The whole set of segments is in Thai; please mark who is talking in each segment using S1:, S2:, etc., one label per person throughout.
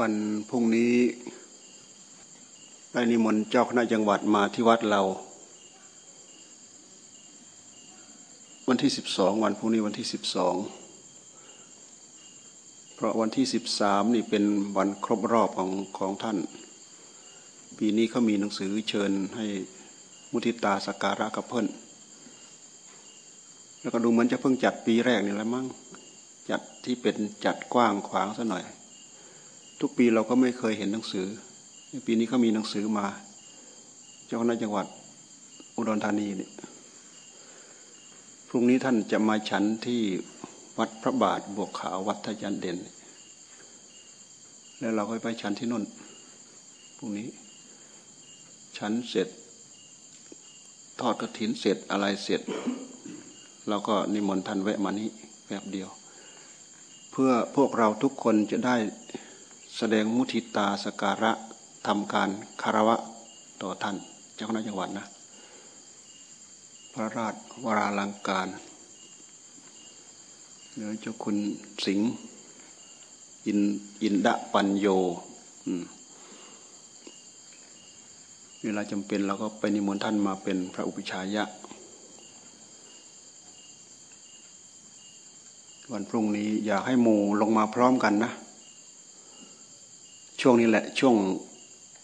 S1: วันพรุ่งนี้ได้นิมนต์เจ้าคณะจังหวัดมาที่วัดเรา วันที่สิบสองวันพรุ่งนี้วันที่สิบสองเพราะวันที่สิบสามนี่เป็นวันครบรอบของของท่าน ปีนี้เขามีหนังสือเชิญให้มุทิตาสการะกับเพิ่นแล้วก็ดูเหมือนจะเพิ่งจัดปีแรกนี่แหละมั้งจัดที่เป็นจัดกว้างขวางซะหน่อย ทุกปีเราก็ไม่เคยเห็นหนังสือ ปีนี้เขามีหนังสือมาเจ้าคณะจังหวัดอุดรธานีเนี่ยพรุ่งนี้ท่านจะมาฉันที่วัดพระบาทบวกขาววัดทยันเด่น แล้วเราก็ไปฉันที่นู่นพรุ่งนี้ ฉันเสร็จ ทอดกระถินเสร็จอะไรเสร็จ เราก็นิมนต์ท่านแวะมานี้แบบเดียว เพื่อพวกเราทุกคนจะได้ แสดงมุทิตาสการะทำการคารวะต่อท่าน เจ้าคณะจังหวัดนะ พระราชวราลังการเนื้อเจ้าคุณสิงห์อินอินดะปัญโยเวลาจำเป็นเราก็ไปนิมนต์ท่านมาเป็นพระอุปชายะ วันพรุ่งนี้อยากให้หมู่ลงมาพร้อมกันนะ ช่วงนี้แหละ ช่วง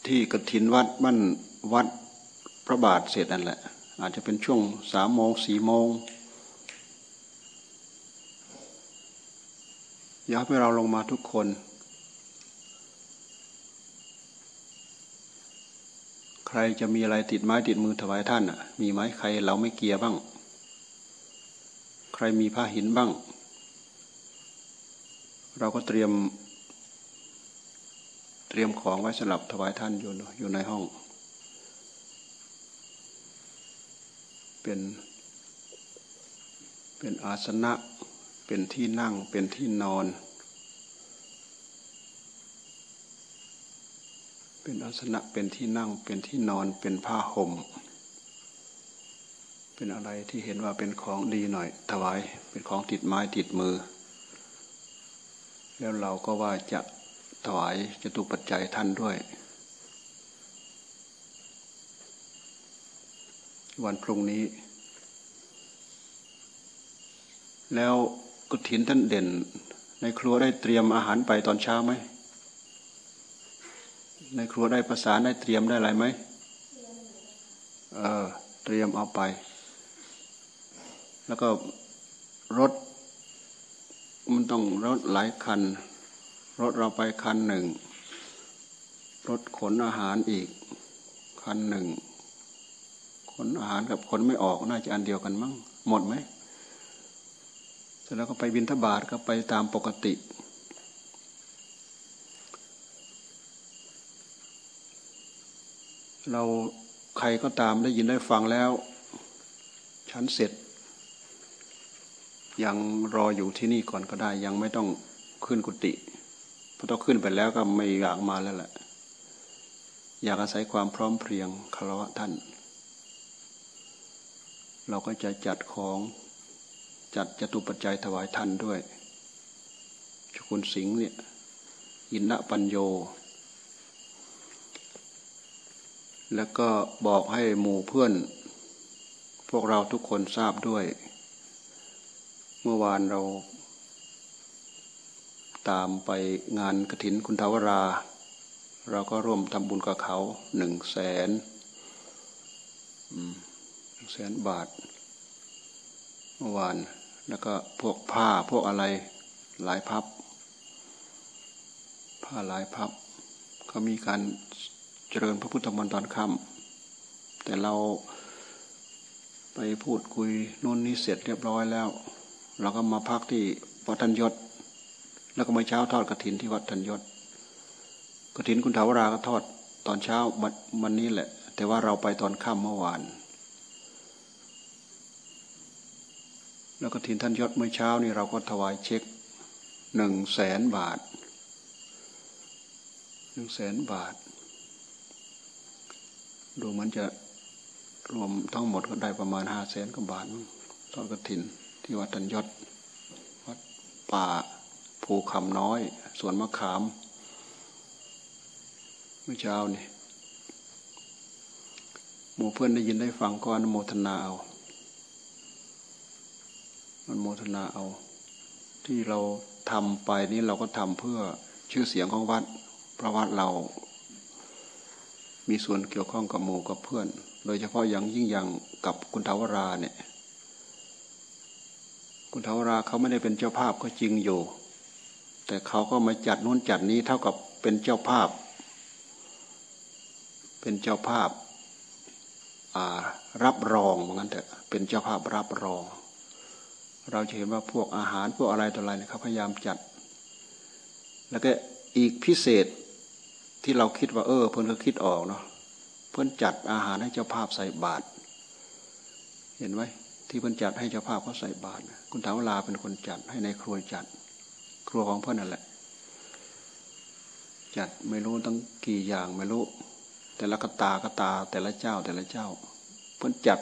S1: ที่กระถินวัดบ้านวัดพระบาทเสร็จนั่นแหละ อาจจะเป็นช่วงสามโมงสี่โมงอยากให้เราลงมาทุกคน ใครจะมีอะไรติดไม้ติดมือถวายท่านอะ มีไหมใครเราไม่เกียร์บ้าง ใครมีผ้าหินบ้าง เราก็เตรียม เตรียมของไว้สำหรับถวายท่านอยู่อยู่ในห้อง เป็นเป็นอาสนะ เป็นที่นั่ง เป็นที่นอน เป็นอาสนะ เป็นที่นั่ง เป็นที่นอน เป็นผ้าห่ม เป็นอะไรที่เห็นว่าเป็นของดีหน่อย ถวาย เป็นของติดไม้ติดมือ แล้วเราก็ว่าจะ ถวายจตุปัจจัยท่านด้วย วันพรุ่งนี้ แล้วกุฏินท่านเด่น ในครัวได้เตรียมอาหารไปตอนเช้าไหม ในครัวได้ประสานได้เตรียมได้อะไรไหมเออเตรียมเอาไป แล้วก็รถมันต้องรถหลายคัน รถเราไปคันหนึ่ง รถขนอาหารอีก คันหนึ่ง ขนอาหารกับขนไม่ออกน่าจะอันเดียวกันมั้งหมดไหมเสร็จแล้วก็ไปบินทบาทก็ไปตามปกติเราใครก็ตามได้ยินได้ฟังแล้วฉันเสร็จ ยังรออยู่ที่นี่ก่อนก็ได้ ยังไม่ต้องขึ้นกุฏิ เพราะต้องขึ้นไปแล้วก็ไม่อยากมาแล้วแหละ อยากอาศัยความพร้อมเพรียงคารวะท่าน เราก็จะจัดของจัดจตุปัจจัยถวายท่านด้วยชุกุลสิงห์เนี่ยอินทปัญโย แล้วก็บอกให้หมู่เพื่อน พวกเราทุกคนทราบด้วย เมื่อวานเรา ตามไปงานกระถินคุณทาวรา เราก็ร่วมทำบุญกับเขาหนึ่งแสนหนึ่งแสนบาทเมื่อวาน แล้วก็พวกผ้าพวกอะไรหลายพับ ผ้าหลายพับเขามีการเจริญพระพุทธมนต์ตอนค่ำแต่เราไปพูดคุยนู่นนี่เสร็จเรียบร้อยแล้ว เราก็มาพักที่วัดทันยศ แล้วก็มาเช้าทอดกระถินที่วัดทันยศกระถินคุณถาวราก็ทอดตอนเช้าวันนี้แหละ แต่ว่าเราไปตอนค่ำเมื่อวาน แล้วกระถินท่านยศเมื่อเช้านี่เราก็ถวายเช็คหนึ่งแสนบาทหนึ่งแสนบาท ดูเหมือนจะรวมทั้งหมดก็ได้ประมาณห้าแสนกว่าบาทตอนกระถินที่วัดตันยศวัดป่า ภูคำน้อย สวนมะขามเมื่อเช้านี่หมู่เพื่อนได้ยินได้ฟังก็อนโมทนาเอาอนโมทนาเอา ที่เราทำไปนี่เราก็ทำเพื่อชื่อเสียงของวัดเพราะวัดเรา มีส่วนเกี่ยวข้องกับหมู่กับเพื่อน โดยเฉพาะอย่างยิ่งอย่างกับคุณทาวราเนี่ยคุณทาวราเขาไม่ได้เป็นเจ้าภาพก็จริงอยู่ แต่เขาก็มาจัดนู้นจัดนี้เท่ากับเป็นเจ้าภาพ เป็นเจ้าภาพรับรองเหมือนกันเถอะเป็นเจ้าภาพรับรอง เราจะเห็นว่าพวกอาหารพวกอะไรต่ออะไรเนี่ยเขาพยายามจัด แล้วก็อีกพิเศษที่เราคิดว่าเออ เพื่อนก็คิดออกเนาะเพื่อนจัดอาหารให้เจ้าภาพใส่บาตรเห็นไหมที่เพื่อนจัดให้เจ้าภาพเขาใส่บาตรคุณถาวลาเป็นคนจัดให้ในครัวจัด ครัวของพ่อนนั่นแหละ จัดไม่รู้ตั้งกี่อย่างไม่รู้ แต่ละกตากตาแต่ละเจ้าแต่ละเจ้า เพิ่นจัด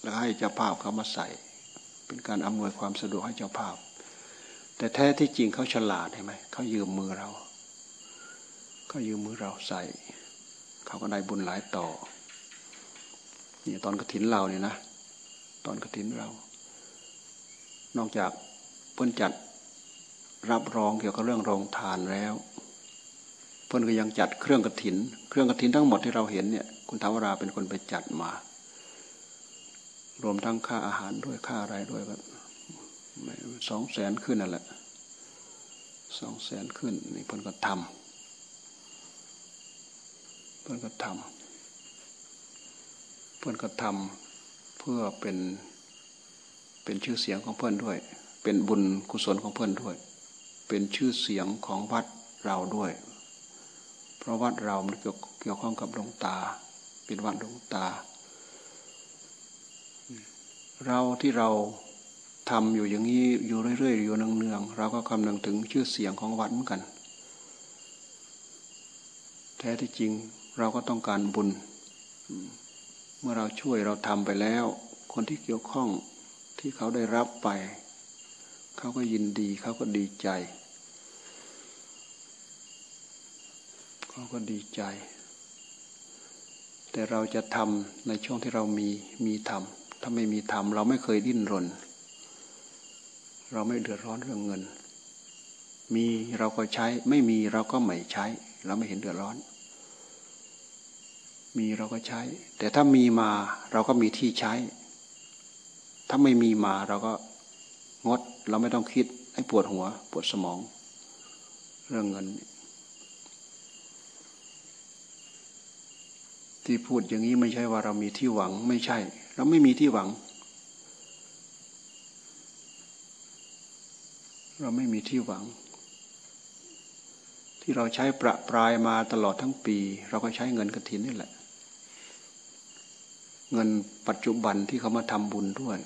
S1: แล้วให้เจ้าภาพเขามาใส่ เป็นการอำนวยความสะดวกให้เจ้าภาพ แต่แท้ที่จริงเขาฉลาดใช่ไหมเขายืมมือเราเขายืมมือเราใส่ เขาก็ได้บุญหลายต่อนี่ตอนกระถินเราเนี่ยนะ ตอนกระถินเรา นอกจากเพิ่นจัด รับรองเกี่ยวกับเรื่องโรงทานแล้ว เพิ่อนก็ยังจัดเครื่องกระถิน เครื่องกระถินทั้งหมดที่เราเห็นเนี่ย คุณทาวราเป็นคนไปจัดมา รวมทั้งค่าอาหารด้วยค่าอะไรด้วยก็สองแสนขึ้นนั่นแหละสองแสนขึ้นนี่เพิ่อนก็ทำเพิ่อนก็ทำเพิ่อนก็ทำเพื่อเป็นเป็นชื่อเสียงของเพื่อนด้วย เป็นบุญกุศลของเพื่อนด้วย เป็นชื่อเสียงของวัดเราด้วย เพราะวัดเรามันเกี่ยวเกี่ยวข้องกับดวงตา เป็นวัดดวงตา เราที่เราทำอยู่อย่างนี้อยู่เรื่อยๆอยู่เนืองๆเราก็คำนึงถึงชื่อเสียงของวัดเหมือนกัน แท้ที่จริงเราก็ต้องการบุญ เมื่อเราช่วยเราทำไปแล้ว คนที่เกี่ยวข้องที่เขาได้รับไป เขาก็ยินดีเขาก็ดีใจ เขาก็ดีใจ แต่เราจะทำในช่วงที่เรามีมีทำถ้าไม่มีทำเราไม่เคยดิ้นรน เราไม่เดือดร้อนเรื่องเงิน มีเราก็ใช้ไม่มีเราก็ไม่ใช้ เราไม่เห็นเดือดร้อน มีเราก็ใช้ แต่ถ้ามีมาเราก็มีที่ใช้ ถ้าไม่มีมาเราก็งด เราไม่ต้องคิดให้ปวดหัว ปวดสมอง เรื่องเงิน ที่พูดอย่างนี้ไม่ใช่ว่าเรามีที่หวังไม่ใช่ เราไม่มีที่หวัง เราไม่มีที่หวัง ที่เราใช้ประปรายมาตลอดทั้งปี เราก็ใช้เงินกระถินนี่แหละ เงินปัจจุบันที่เขามาทำบุญด้วย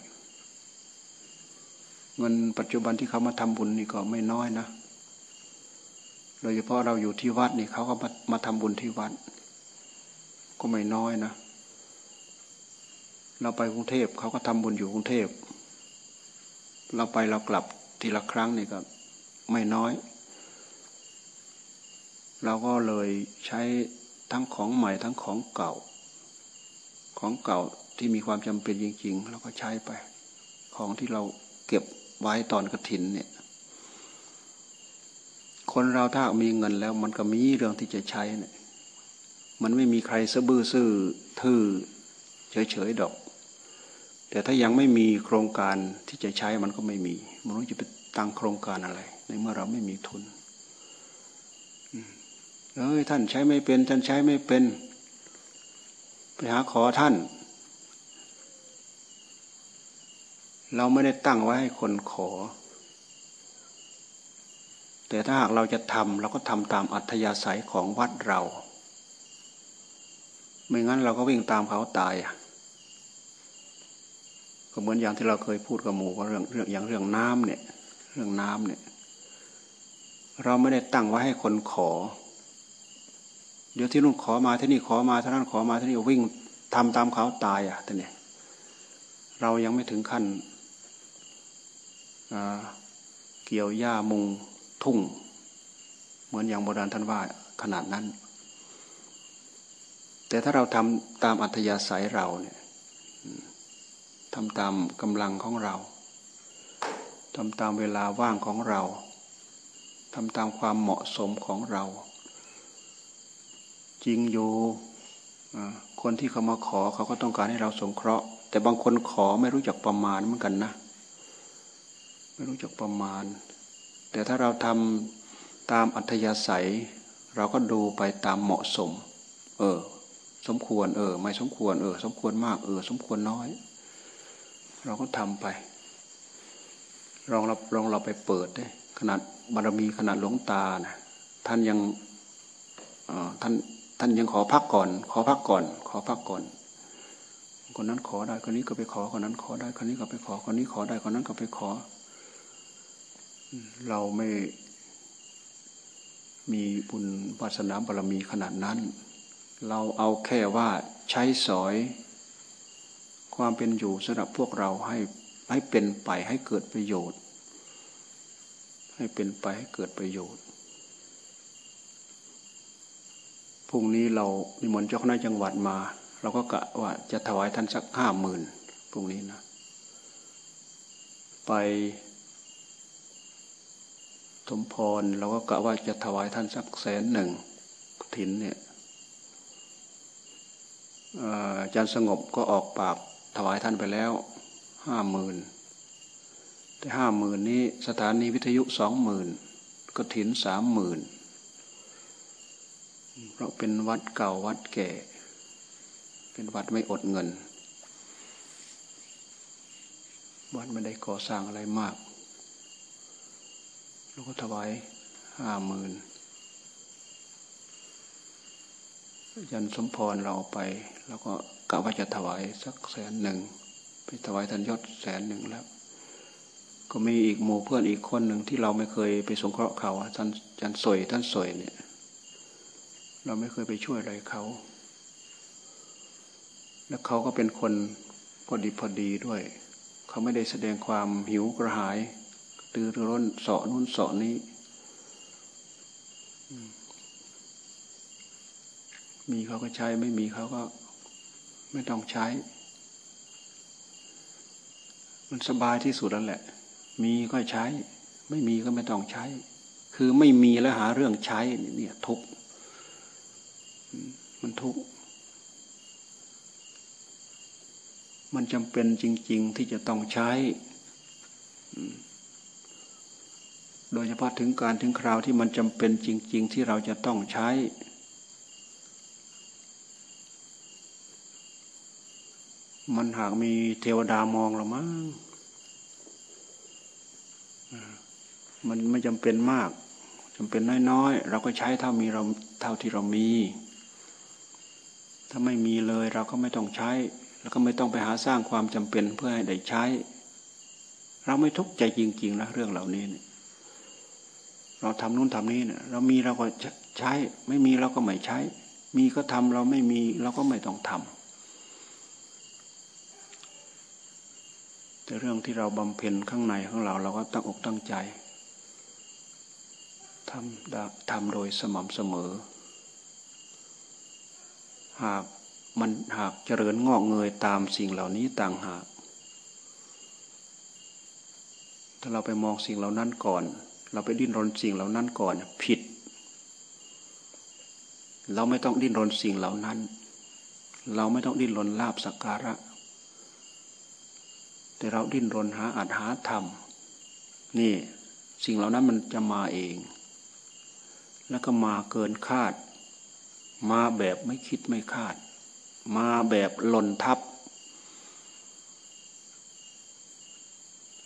S1: เงินปัจจุบันที่เขามาทำบุญนี่ก็ไม่น้อยนะโดยเฉพาะเราอยู่ที่วัดนี่เขาก็มามาทำบุญที่วัด ก็ไม่น้อยนะ เราไปกรุงเทพเขาก็ทำบุญอยู่กรุงเทพ เราไปเรากลับทีละครั้งนี่ก็ไม่น้อย เราก็เลยใช้ทั้งของใหม่ทั้งของเก่า ของเก่าที่มีความจำเป็นจริง ๆ เราก็ใช้ไป ของที่เราเก็บไว้ตอนกระถินเนี่ย คนเราถ้ามีเงินแล้วมันก็มีเรื่องที่จะใช้เนี่ย มันไม่มีใครสะบื้อซื่อทื่อเฉยๆดอก แต่ถ้ายังไม่มีโครงการที่จะใช้มันก็ไม่มีมันรู้จะไปตั้งโครงการอะไร ในเมื่อเราไม่มีทุนเอ้ยท่านใช้ไม่เป็น ท่านใช้ไม่เป็น ไปหาขอท่าน เราไม่ได้ตั้งไว้ให้คนขอ แต่ถ้าหากเราจะทำเราก็ทำตามอัธยาศัยของวัดเรา ไม่งั้นเราก็วิ่งตามเขาตายอะก็เหมือนอย่างที่เราเคยพูดกับหมูว่าเรื่องเรื่องอย่างเรื่องน้ำเนี่ย เรื่องน้ำเนี่ย เราไม่ได้ตั้งไว้ให้คนขอ เดี๋ยวที่นู่นขอมาที่นี่ขอมาที่นั่นขอมาที่นี่วิ่งทำตามเขาตายอะแต่เนี่ย เรายังไม่ถึงขั้นเกี่ยวหญ้ามุงทุ่ง เหมือนอย่างโบราณท่านว่าขนาดนั้น แต่ถ้าเราทำตามอัธยาศัยเราเนี่ยทำตามกำลังของเราทำตามเวลาว่างของเราทำตามความเหมาะสมของเรา จริงอยู่คนที่เขามาขอเขาก็ต้องการให้เราสงเคราะห์ แต่บางคนขอไม่รู้จักประมาณเหมือนกันนะ ไม่รู้จักประมาณ แต่ถ้าเราทำตามอัธยาศัย เราก็ดูไปตามเหมาะสม เออ สมควร เออ ไม่สมควร เออ สมควรมาก เออ สมควรน้อย เราก็ทำไปลองเราลองเราไปเปิดได้ขนาดบารมีขนาดหลวงตานะท่านยังท่านท่านยังขอพักก่อน ขอพักก่อน ขอพักก่อน คนนั้นขอได้คนนี้ก็ไปขอคนนั้นขอได้คนนี้ก็ไปขอคนนี้ขอได้คนนั้นก็ไปขอ เราไม่มีบุญวาสนาบารมีขนาดนั้น เราเอาแค่ว่าใช้สอย ความเป็นอยู่สำหรับพวกเราให้ให้เป็นไปให้เกิดประโยชน์ ให้เป็นไปให้เกิดประโยชน์พรุ่งนี้เรานิมนต์เจ้าคณะจังหวัดมา เราก็กะว่าจะถวายท่านสักห้าหมื่นพรุ่งนี้นะ ไปสมพรเราก็กะว่าจะถวายท่านสักแสนหนึ่งถินเนี่ย อาจารย์สงบก็ออกปากถวายท่านไปแล้วห้าหมื่นแต่ห้าหมื่นนี้สถานีวิทยุสองหมื่นก็ถินสามหมื่นเพราะเป็นวัดเก่าวัดแก่ เป็นวัดไม่อดเงิน วัดไม่ได้ก่อสร้างอะไรมากเราก็ถวายห้าหมื่น ยันสมพรเราไป แล้วก็กะว่าจะถวายสักแสนหนึ่งไปถวายท่านยศแสนหนึ่งแล้ว ก็มีอีกหมู่เพื่อนอีกคนหนึ่งที่เราไม่เคยไปสงเคราะห์เขาท่านท่านสวยท่านสวยเนี่ย เราไม่เคยไปช่วยอะไรเขา แล้วเขาก็เป็นคนพอดีพอดีด้วย เขาไม่ได้แสดงความหิวกระหาย ตือร้นเสาะนู้นเสาะนี้ มีเขาก็ใช้ ไม่มีเขาก็ไม่ต้องใช้ มันสบายที่สุดแล้วแหละ มีก็ใช้ ไม่มีก็ไม่ต้องใช้ คือไม่มีแล้วหาเรื่องใช้เนี่ยทุกมันทุกมันจำเป็นจริง ๆ ที่จะต้องใช้ โดยเฉพาะถึงการถึงคราวที่มันจำเป็นจริง ๆ ที่เราจะต้องใช้ มันหากมีเทวดามองเรามั้งมันไม่จำเป็นมากจำเป็นน้อยๆ เราก็ใช้เท่ามีเราเท่าที่เรามี ถ้าไม่มีเลยเราก็ไม่ต้องใช้ แล้วก็ไม่ต้องไปหาสร้างความจำเป็นเพื่อให้ได้ใช้ เราไม่ทุกข์ใจจริงๆนะเรื่องเหล่านี้เนี่ยเราทำนู่นทำนี้เนี่ยเรามีเราก็ใช้ ไม่มีเราก็ไม่ใช้ มีก็ทำเราไม่มีเราก็ไม่ต้องทำ แต่เรื่องที่เราบำเพ็ญข้างในของเราเราก็ตั้งอกตั้งใจทำทำโดยสม่ำเสมอ หากมันหากเจริญงอกเงยตามสิ่งเหล่านี้ต่างหาก ถ้าเราไปมองสิ่งเหล่านั้นก่อน เราไปดิ้นรนสิ่งเหล่านั้นก่อนผิด เราไม่ต้องดิ้นรนสิ่งเหล่านั้น เราไม่ต้องดิ้นรนลาบสักการะ แต่เราดิ้นรนหาอัตหาธรรม นี่สิ่งเหล่านั้นมันจะมาเอง แล้วก็มาเกินคาด มาแบบไม่คิดไม่คาด มาแบบหล่นทับ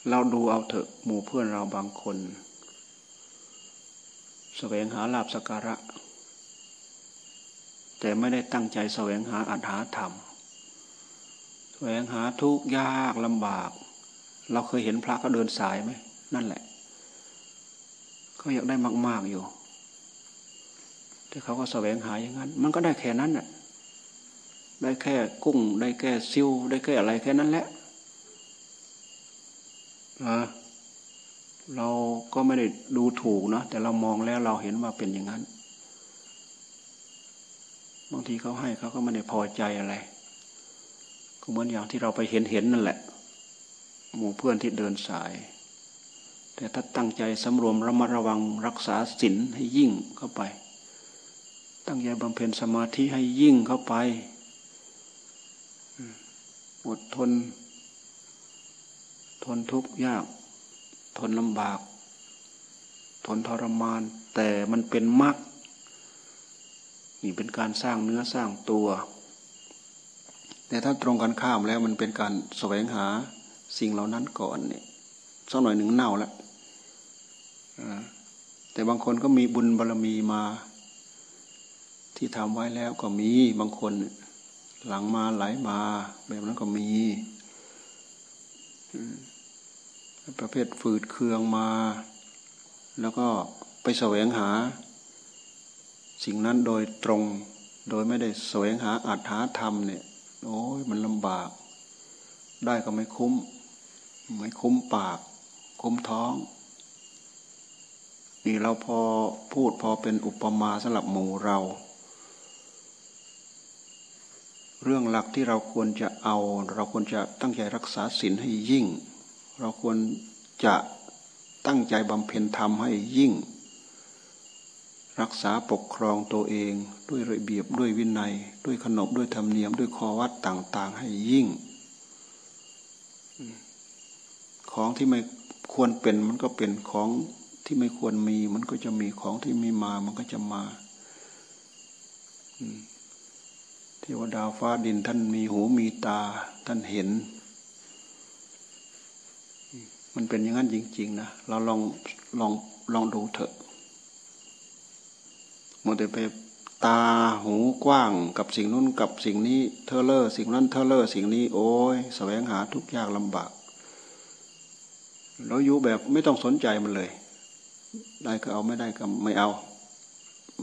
S1: เราดูเอาเถอะหมู่เพื่อนเราบางคนสแสวงหาลาบสการะ แต่ไม่ได้ตั้งใจแสวงหาอัตหาธรรม แสวงหาทุกยากลำบาก เราเคยเห็นพระเขาเดินสายไหมนั่นแหละเขาอยากได้มาก ๆอยู่ แต่เขาก็แสวงหาอย่างนั้น มันก็ได้แค่นั้นน่ะได้แค่กุ้ง ได้แค่ซิวได้แค่อะไรแค่นั้นแหละเราก็ไม่ได้ดูถูกนะแต่เรามองแล้วเราเห็นว่าเป็นอย่างนั้น บางทีเขาให้เขาก็ไม่ได้พอใจอะไร เหมือนอย่างที่เราไปเห็นเห็นนั่นแหละ หมู่เพื่อนที่เดินสาย แต่ถ้าตั้งใจสำรวมระมัดระวังรักษาศีลให้ยิ่งเข้าไป ตั้งใจบำเพ็ญสมาธิให้ยิ่งเข้าไปอดทน ทนทุกข์ยาก ทนลำบาก ทนทรมาน แต่มันเป็นมรรคนี่เป็นการสร้างเนื้อสร้างตัว แต่ถ้าตรงกันข้ามแล้วมันเป็นการแสวงหาสิ่งเหล่านั้นก่อนเนี่ยสักหน่อยหนึ่งเน่าแล้วแต่บางคนก็มีบุญบารรมีมา ที่ทำไว้แล้วก็มีบางคนหลังมาไหลมา แบบนั้นก็มีประเภทฝืดเคืองมา แล้วก็ไปแสวงหา สิ่งนั้นโดยตรง โดยไม่ได้แสวงหาอัตหาธรรมเนี่ย โอ้ยมันลำบาก ได้ก็ไม่คุ้ม ไม่คุ้มปาก คุ้มท้อง นี่เราพอพูดพอเป็นอุปมาสำหรับหมู่เรา เรื่องหลักที่เราควรจะเอา เราควรจะตั้งใจรักษาศีลให้ยิ่ง เราควรจะตั้งใจบำเพ็ญธรรมให้ยิ่ง รักษาปกครองตัวเองด้วยระเบียบด้วยวินัย ด้วยขนบด้วยธรรมเนียมด้วยคอวัดต่าง ๆ ให้ยิ่ง ของที่ไม่ควรเป็นมันก็เป็นของที่ไม่ควรมี มันก็จะมีของที่มีมา มันก็จะมาเทวดาฟ้าดินท่านมีหูมีตา ท่านเห็น มันเป็นอย่างนั้นจริง ๆ นะเราลองลองลองดูเถอะ มัวแต่ไปตาหูกว้างกับสิ่งนู้นกับสิ่งนี้เทเลอร์สิ่งนั้นเทเลอร์สิ่งนี้ โอ้ยแสวงหาทุกยากลำบากเราอยู่แบบไม่ต้องสนใจมันเลย ได้ก็เอาไม่ได้ก็ไม่เอา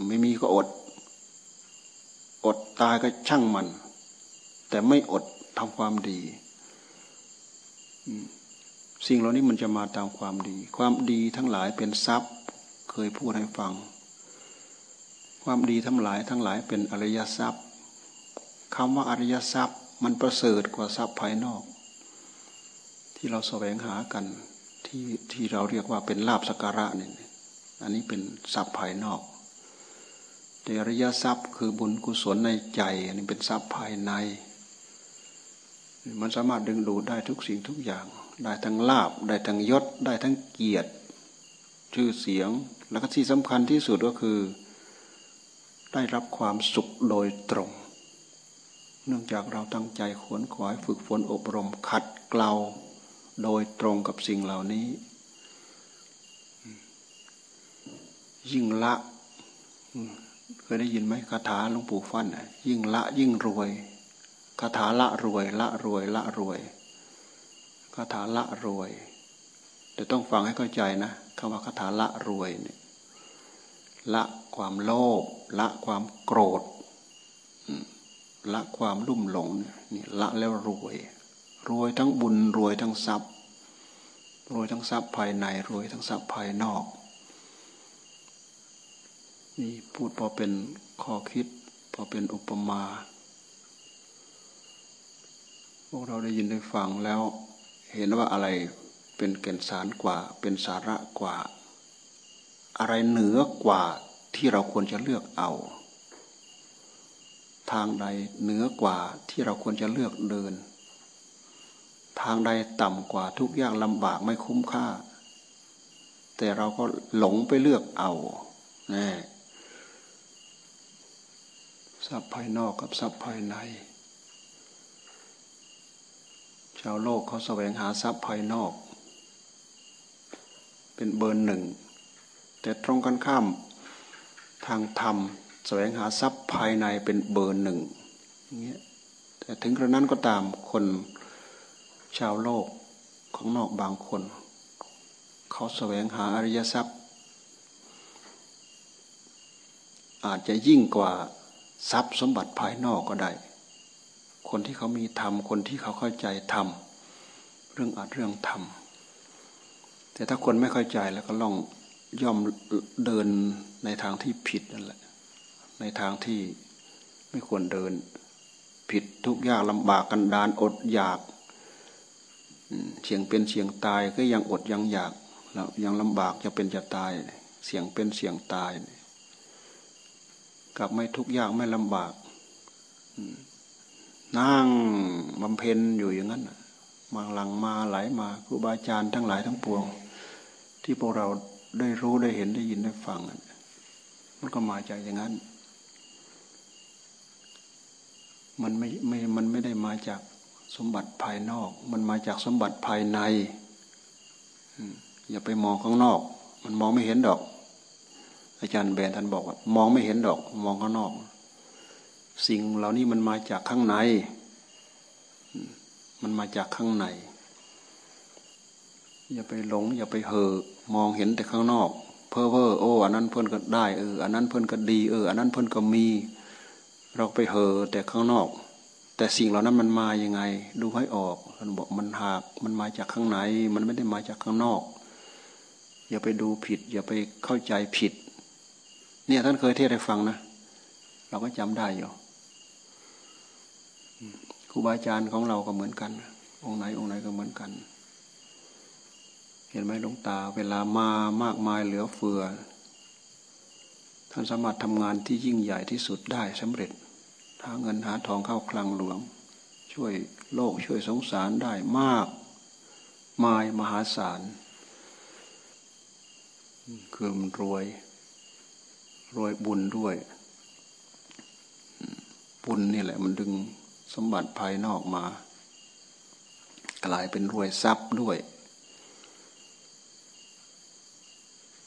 S1: ไม่มีก็อด อดตายก็ช่างมัน แต่ไม่อดทำความดี สิ่งเหล่านี้มันจะมาตามความดี ความดีทั้งหลายเป็นทรัพย์ เคยพูดให้ฟัง ความดีทั้งหลายทั้งหลายเป็นอริยทรัพย์คำว่าอริยทรัพย์มันประเสริฐกว่าทรัพย์ภายนอก ที่เราแสวงหากันที่ที่เราเรียกว่าเป็นลาบสการะเนี่ยอันนี้เป็นทรัพย์ภายนอกแต่อริยทรัพย์คือบุญกุศลในใจ อันนี้เป็นทรัพย์ภายใน มันสามารถดึงดูดได้ทุกสิ่งทุกอย่าง ได้ทั้งลาบได้ทั้งยศ ได้ทั้งเกียรติชื่อเสียง แล้วก็ที่สำคัญที่สุดก็คือ ได้รับความสุขโดยตรง เนื่องจากเราตั้งใจขวนขวายฝึกฝนอบรมขัดเกลาโดยตรงกับสิ่งเหล่านี้ ยิ่งละเคยได้ยินไหมคาถาหลวงปู่ฟั่นยิ่งละยิ่งรวยคาถาละรวย ละรวย ละรวยคาถาละรวย แต่ต้องฟังให้เข้าใจนะคำว่าคาถาละรวยเนี่ย ละความโลภละความโกรธ ละความลุ่มหลงนี่ละแล้วรวย รวยทั้งบุญรวยทั้งทรัพย์รวยทั้งทรัพย์ภายในรวยทั้งทรัพย์ภายนอกนี่พูดพอเป็นข้อคิด พอเป็นอุปมา พวกเราได้ยินได้ฟังแล้ว เห็นว่าอะไรเป็นแก่นสารกว่าเป็นสาระกว่า อะไรเหนือกว่าที่เราควรจะเลือกเอา ทางใดเหนือกว่าที่เราควรจะเลือกเดิน ทางใดต่ำกว่าทุกอย่างลำบากไม่คุ้มค่า แต่เราก็หลงไปเลือกเอาแน่ทรัพย์ภายนอกกับทรัพย์ภายใน ชาวโลกเขาแสวงหาทรัพย์ภายนอก เป็นเบอร์หนึ่ง แต่ตรงกันข้ามทางธรรมแสวงหาทรัพย์ภายในเป็นเบอร์หนึ่งอย่างเงี้ยแต่ถึงกระนั้นก็ตามคนชาวโลกของนอกบางคน เขาแสวงหาอริยทรัพย์ อาจจะยิ่งกว่าทรัพย์สมบัติภายนอกก็ได้ คนที่เขามีธรรม คนที่เขาเข้าใจธรรม เรื่องอาจเรื่องธรรม แต่ถ้าคนไม่เข้าใจแล้วก็ลอง ย่อมเดินในทางที่ผิดนั่นแหละ ในทางที่ไม่ควรเดิน ผิดทุกยากลำบากกันดานอดอยากเสียงเป็นเสียงตายก็ยังอดยังอยากแล้วยังลำบากจะเป็นจะตาย เสียงเป็นเสียงตายกับไม่ทุกยากไม่ลำบากนั่งบำเพ็ญอยู่อย่างนั้นมาหลังมาไหลมาครูบาอาจารย์ทั้งหลายทั้งปวง ที่พวกเรา ได้รู้ได้เห็นได้ยินได้ฟังมันก็มาจากอย่างนั้น มันไม่ไม่มันไม่ได้มาจากสมบัติภายนอก มันมาจากสมบัติภายในอย่าไปมองข้างนอก มันมองไม่เห็นดอก อาจารย์แบนท่านบอกว่า มองไม่เห็นดอก มองข้างนอก สิ่งเหล่านี้มันมาจากข้างใน มันมาจากข้างใน อย่าไปหลง อย่าไปเห่อมองเห็นแต่ข้างนอก เพ้อเพ้อโอ้ อันนั้นเพื่อนก็ได้เอออันนั้นเพื่อนก็ดีเอออันนั้นเพื่อนก็มี เราไปเห่อแต่ข้างนอก แต่สิ่งเหล่านั้นมันมาอยังไง ดูให้ออกท่านบอกมันหากมันมาจากข้างในมันไม่ได้มาจากข้างนอก อย่าไปดูผิด อย่าไปเข้าใจผิด เนี่ยท่านเคยเทศให้ฟังนะเราก็จำได้อยู่ครูบาอาจารย์ของเราก็เหมือนกัน องค์ไหนองค์ไหนก็เหมือนกัน เห็นไหมหลวงตา เวลามามากมายเหลือเฟือ ท่านสามารถทำงานที่ยิ่งใหญ่ที่สุดได้สำเร็จหาเงินหาทองเข้าคลังหลวง ช่วยโลกช่วยสงสารได้มาก มายมหาศาลคือมันรวย รวยบุญด้วย บุญนี่แหละมันดึงสมบัติภายนอกมา กลายเป็นรวยทรัพย์ด้วย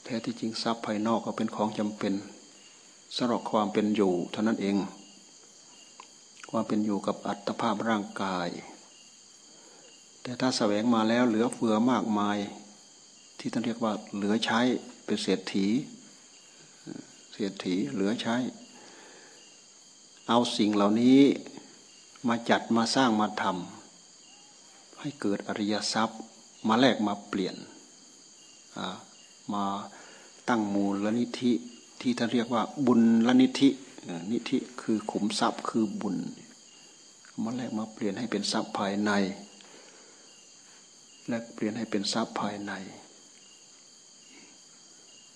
S1: แท้ที่จริงทรัพย์ภายนอกก็เป็นของจำเป็นสำหรับความเป็นอยู่เท่านั้นเอง ความเป็นอยู่กับอัตภาพร่างกาย แต่ถ้าแสวงมาแล้วเหลือเฟือมากมาย ที่ท่านเรียกว่าเหลือใช้เป็นเศรษฐี เศรษฐีเหลือใช้ เอาสิ่งเหล่านี้มาจัดมาสร้างมาทำให้เกิดอริยทรัพย์มาแลกมาเปลี่ยนมา ตั้งมูลนิธิที่ท่านเรียกว่าบุญลนิธินิธิคือขุมทรัพย์คือบุญมาแลกมาเปลี่ยนให้เป็นทรัพย์ภายใน และเปลี่ยนให้เป็นทรัพย์ภายใน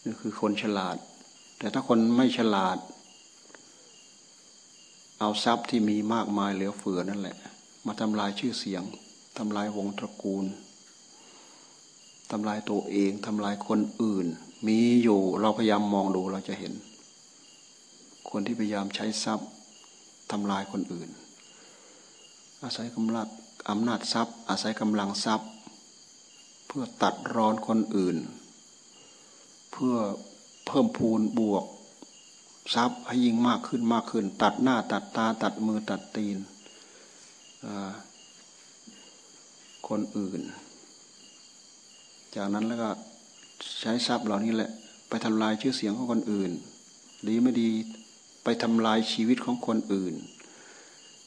S1: นี่คือคนฉลาด แต่ถ้าคนไม่ฉลาด เอาทรัพย์ที่มีมากมายเหลือเฟือนั่นแหละ มาทำลายชื่อเสียงทำลายวงตระกูลทำลายตัวเองทำลายคนอื่น มีอยู่เราพยายามมองดูเราจะเห็น คนที่พยายามใช้ทรัพย์ทำลายคนอื่น อาศัยกำลังอำนาจทรัพย์ อาศัยกำลังทรัพย์ เพื่อตัดรอนคนอื่น เพื่อเพิ่มพูนบวกทรัพย์ให้ยิ่งมากขึ้นมากขึ้น ตัดหน้าตัดตาตัดมือตัดตีนคนอื่น จากนั้นแล้วก็ ใช้ทรัพย์เหล่านี้แหละ ไปทำลายชื่อเสียงของคนอื่นดีไม่ดีไปทำลายชีวิตของคนอื่น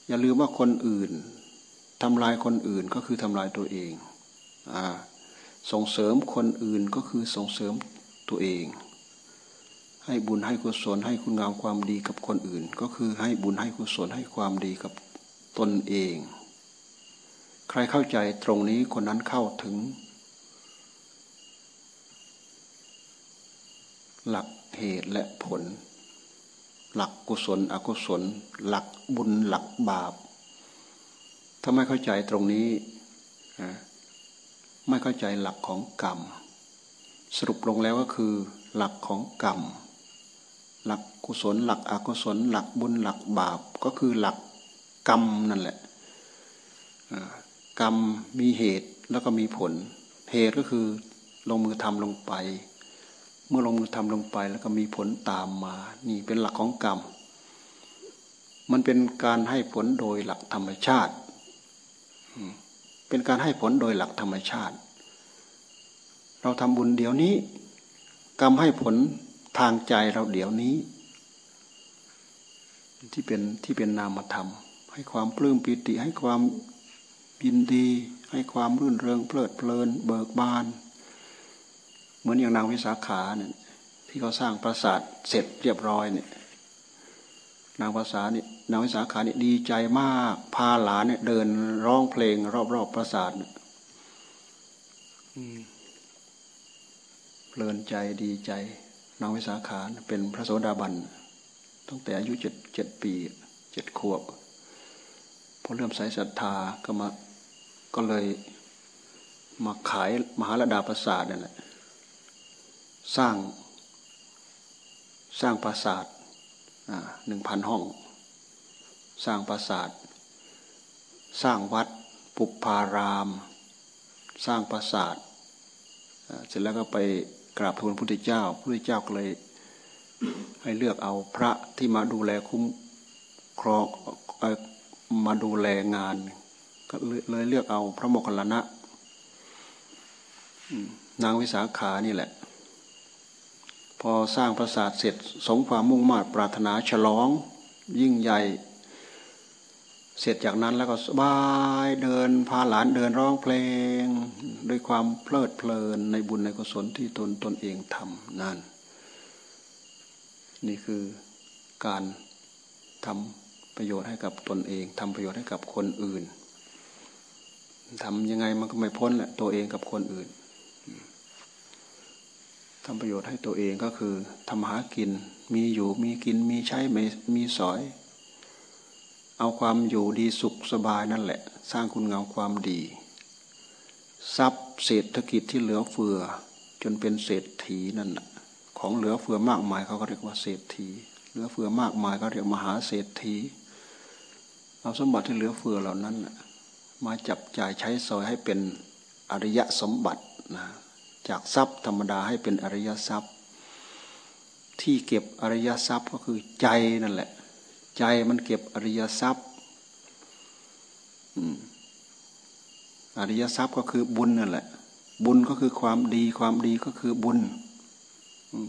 S1: อย่าลืมว่าคนอื่นทำลายคนอื่นก็คือทำลายตัวเองอส่งเสริมคนอื่นก็คือส่งเสริมตัวเอง ให้บุญให้กุศลให้คุณงามความดีกับคนอื่น ก็คือให้บุญให้กุศลให้ความดีกับตนเอง ใครเข้าใจตรงนี้คนนั้นเข้าถึง หลักเหตุและผล หลักกุศล อกุศล หลักบุญหลักบาป ถ้าไม่เข้าใจตรงนี้ไม่เข้าใจหลักของกรรม สรุปลงแล้วก็คือหลักของกรรม หลักกุศล หลักอกุศล หลักบุญหลักบาปก็คือหลักกรรมนั่นแหละกรรมมีเหตุแล้วก็มีผล เหตุก็คือลงมือทำลงไป เมื่อลงมือทำลงไปแล้วก็มีผลตามมา นี่เป็นหลักของกรรม มันเป็นการให้ผลโดยหลักธรรมชาติ เป็นการให้ผลโดยหลักธรรมชาติ เราทำบุญเดี๋ยวนี้ กรรมให้ผลทางใจเราเดี๋ยวนี้ ที่เป็นที่เป็นนามธรรม ให้ความปลื้มปิติให้ความยินดี ให้ความรื่นเริงเพลิดเพลิน เบิกบาน มือนอย่างนางวิสาขาเนี่ยที่เขาสร้างปราสาทเสร็จเรียบร้อยเนี่ยนางภาษานี่นางวิสาขานี่ดีใจมากพาหลานเนี่ยเดินร้องเพลง รอบๆปราสาทเพลินใจดีใจ นางวิสาขาเป็นพระโสดาบันตั้งแต่อายุเจ็ดเจ็ดปีเจ็ดขวบพอเริ่มใส่ศรัทธาก็มาก็เลยมาขายมหาลดาปราสาทนั่นแหละ สร้าง สร้างปราสาทหนึ่งพันห้อง สร้างปราสาท สร้างวัดปุพาราม สร้างปราสาทเสร็จแล้วก็ไปกราบทูลพระพุทธเจ้าพระพุทธเจ้าก็เลยให้เลือกเอาพระที่มาดูแลคุ้มครองมาดูแลงาน ก็เลยเลือกเอาพระโมคคัลลานะนางวิสาขานี่แหละ พอสร้างปราสาทเสร็จสงความมุ่งมา่ปรารถนาฉลอง ยิ่งใหญ่ เสร็จจากนั้นแล้วก็สบายเดินพาหลานเดินร้องเพลง ด้วยความเพลิดเพลินในบุญในกุศลที่ตนตนเองทำนั่น นี่คือการทำประโยชน์ให้กับตนเองทำประโยชน์ให้กับคนอื่นทำยังไงมันก็ไม่พ้นแหละตัวเองกับคนอื่น ทำประโยชน์ให้ตัวเองก็คือทำหากิน มีอยู่มีกินมีใช้ไม่มีสอย เอาความอยู่ดีสุขสบายนั่นแหละ สร้างคุณงามความดี ทรัพย์เศรษฐกิจที่เหลือเฟือ จนเป็นเศรษฐีนั่นแหละของเหลือเฟือมากมายเขาก็เรียกว่าเศรษฐี เหลือเฟือมากมายก็เรียกมหาเศรษฐี เอาสมบัติที่เหลือเฟือเหล่านั้นมาจับจ่ายใช้สอยให้เป็นอริยสมบัตินะ จากทรัพย์ธรรมดาให้เป็นอริยทรัพย์ ที่เก็บอริยทรัพย์ก็คือใจนั่นแหละ ใจมันเก็บอริยทรัพย์อริยทรัพย์ก็คือบุญนั่นแหละ บุญก็คือความดีความดีก็คือบุญ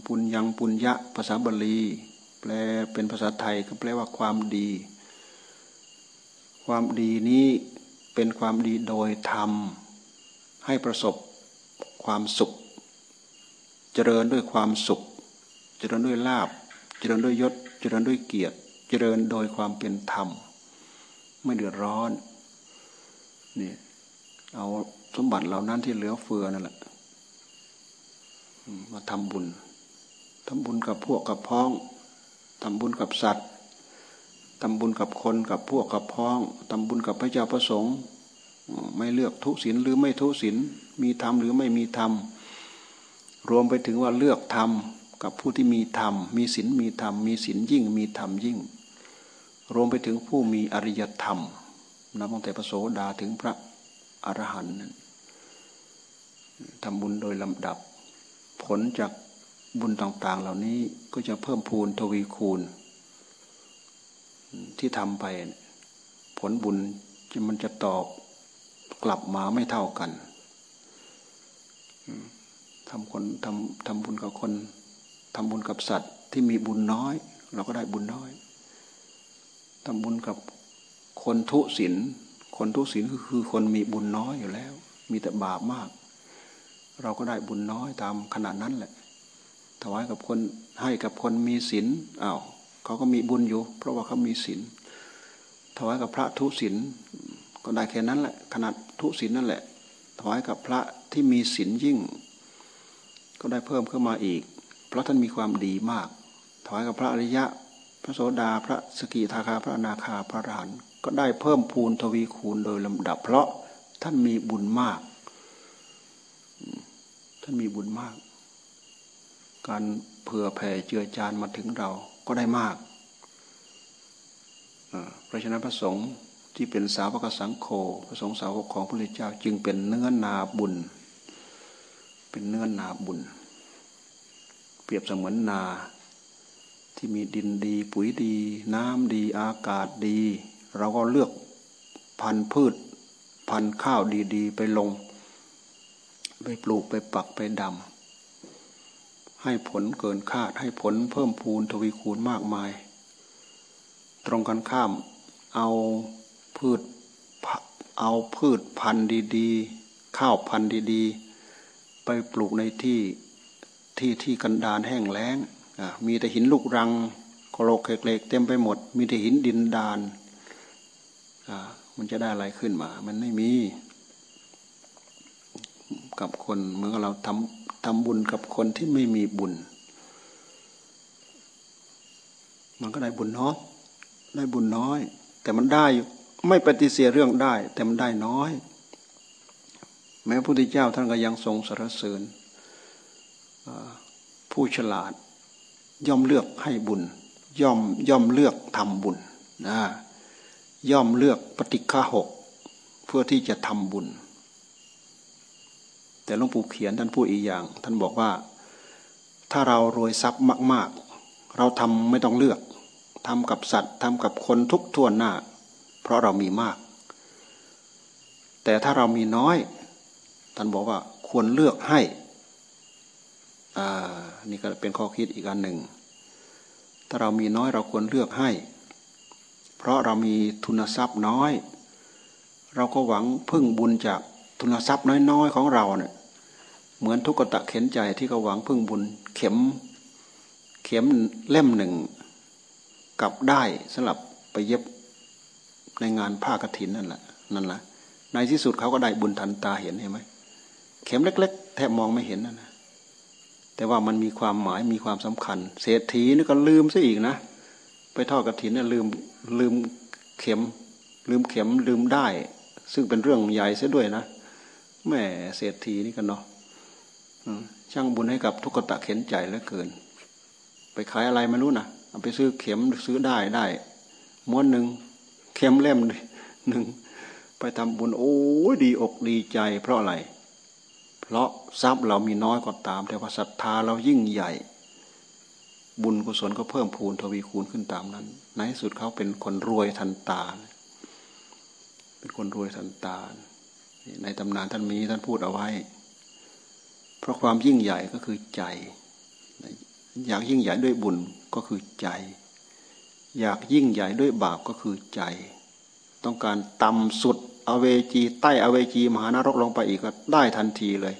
S1: ปุญญังปุญญะภาษาบาลี แปลเป็นภาษาไทยก็แปลว่าความดี ความดีนี้เป็นความดีโดยธรรม ให้ประสบ ความสุข เจริญด้วยความสุข เจริญด้วยลาบ เจริญด้วยยศ เจริญด้วยเกียรติ เจริญโดยความเป็นธรรม ไม่เดือดร้อนนี่เอาสมบัติเหล่านั้นที่เหลือเฟือนั่นแหละมาทำบุญทำบุญกับพวกกับพ้องทำบุญกับสัตว์ทำบุญกับคนกับพวกกับพ้องทำบุญกับพระเจ้าประสงค์ ไม่เลือกทุศีลหรือไม่ทุศีลมีธรรมหรือไม่มีธรรมรวมไปถึงว่าเลือกธรรมกับผู้ที่มีธรรม มีศีลมีธรรม มีศีลยิ่ง มีธรรมยิ่ง รวมไปถึงผู้มีอริยธรรมนับตั้งแต่พระโสดาถึงพระอรหันต์ทำบุญโดยลำดับ ผลจากบุญต่าง ๆ เหล่านี้ก็จะเพิ่มพูนทวีคูณ ที่ทำไป ผลบุญมันจะตอบ กลับมาไม่เท่ากันทำคนทำทำบุญกับคนทำบุญกับสัตว์ที่มีบุญน้อย เราก็ได้บุญน้อยทำบุญกับคนทุศีลคนทุศีลก็คือคนมีบุญน้อยอยู่แล้ว มีแต่บาปมาก เราก็ได้บุญน้อยตามขนาดนั้นแหละถวายกับคนให้กับคนมีศีลอา้าวเขาก็มีบุญอยู่ เพราะว่าเขามีศีลถวายกับพระทุศีล ก็ได้แค่นั้นแหละขนาดทุศีลนั่นแหละถวายกับพระที่มีศีลยิ่ง ก็ได้เพิ่มขึ้นมาอีก เพราะท่านมีความดีมากถวายกับพระอริยะ พระโสดาพระสกิทาคาพระอนาคาพระอรหันต์ก็ได้เพิ่มพูนทวีคูณโดยลำดับ เพราะท่านมีบุญมาก ท่านมีบุญมาก การเผื่อแผ่เจือจานมาถึงเราก็ได้มากเพราะฉะนั้นพระสงฆ์ ที่เป็นสาวกสังโฆพระสงฆ์สาวกของพระพุทธเจ้า จึงเป็นเนื้อนาบุญ เป็นเนื้อนาบุญ เปรียบเสมือนนา ที่มีดินดี ปุ๋ยดี น้ำดีอากาศดี เราก็เลือกพันธุ์พืช พันธุ์ข้าวดีๆ ไปลง ไปปลูกไปปักไปดำให้ผลเกินคาดให้ผลเพิ่มพูนทวีคูณมากมาย ตรงกันข้ามเอา พืชเอาพืชพันธุ์ดีๆ ข้าวพันธุ์ดีๆ ไปปลูกในที่ที่ที่กันดานแห้งแล้งมีแต่หินลูกรังโคโลกเล็กๆเต็มไปหมด มีแต่หินดินดานมันจะได้อะไรขึ้นมา มันไม่มี กับคนเมื่อเราทำทำบุญกับคนที่ไม่มีบุญ มันก็ได้บุญน้อยได้บุญน้อย แต่มันได้ ไม่ปฏิเสธเรื่องได้ แต่มันได้น้อย แม้พระพุทธเจ้าท่านก็ยังทรงสรรเสริญผู้ฉลาด ย่อมเลือกให้บุญ ย่อมย่อมเลือกทำบุญนะย่อมเลือกปฏิฆาหกเพื่อที่จะทำบุญ แต่หลวงปู่เขียนท่านพูดอีกอย่าง ท่านบอกว่า ถ้าเรารวยทรัพย์มาก ๆ เราทำไม่ต้องเลือกทำกับสัตว์ทำกับคนทุกทั่วหน้า เพราะเรามีมาก แต่ถ้าเรามีน้อยท่านบอกว่าควรเลือกให้อ่านี่ก็เป็นข้อคิดอีกอันหนึ่ง ถ้าเรามีน้อยเราควรเลือกให้ เพราะเรามีทุนทรัพย์น้อย เราก็หวังพึ่งบุญจากทุนทรัพย์น้อยๆของเราเนี่ยเหมือนทุกตะเข็นใจที่เขาหวังพึ่งบุญเข็ม เข็มเล่มหนึ่งกับได้สำหรับไปเย็บ ในงานผ้ากรถินนั่นแหละนั่นแหละในที่สุดเขาก็ได้บุญทันตาเห็นเห็นไหมเข็มเล็ก ๆ แทบมองไม่เห็นนั่นนะแต่ว่ามันมีความหมายมีความสำคัญ เศรษฐีนี่ก็ลืมซะอีกนะ ไปทอดกระถินเนี่ยลืมลืมเข็ม ลืมเข็มลืมได้ ซึ่งเป็นเรื่องใหญ่เสียด้วยนะแม่เศรษฐีนี่กันเนาะช่างบุญให้กับทุกตะเข็นใจเหลือเกิน ไปขายอะไรไม่รู้นะเอาไปซื้อเข็มซื้อได้ได้ม้วนหนึ่ง เข็มเล่มหนึ่งไปทำบุญโอ้ดีอกดีใจ เพราะอะไร เพราะทรัพย์เรามีน้อยก็ตาม แต่ว่าศรัทธาเรายิ่งใหญ่ บุญกุศลก็เพิ่มพูนทวีคูณขึ้นตามนั้น ในที่สุดเขาเป็นคนรวยทันตา เป็นคนรวยทันตา ในตำนานท่านมีท่านพูดเอาไว้ เพราะความยิ่งใหญ่ก็คือใจ อยากยิ่งใหญ่ด้วยบุญก็คือใจ อยากยิ่งใหญ่ด้วยบาปก็คือใจ ต้องการต่ำสุดอเวจีใต้อเวจีมหานรกลงไปอีกก็ได้ทันทีเลย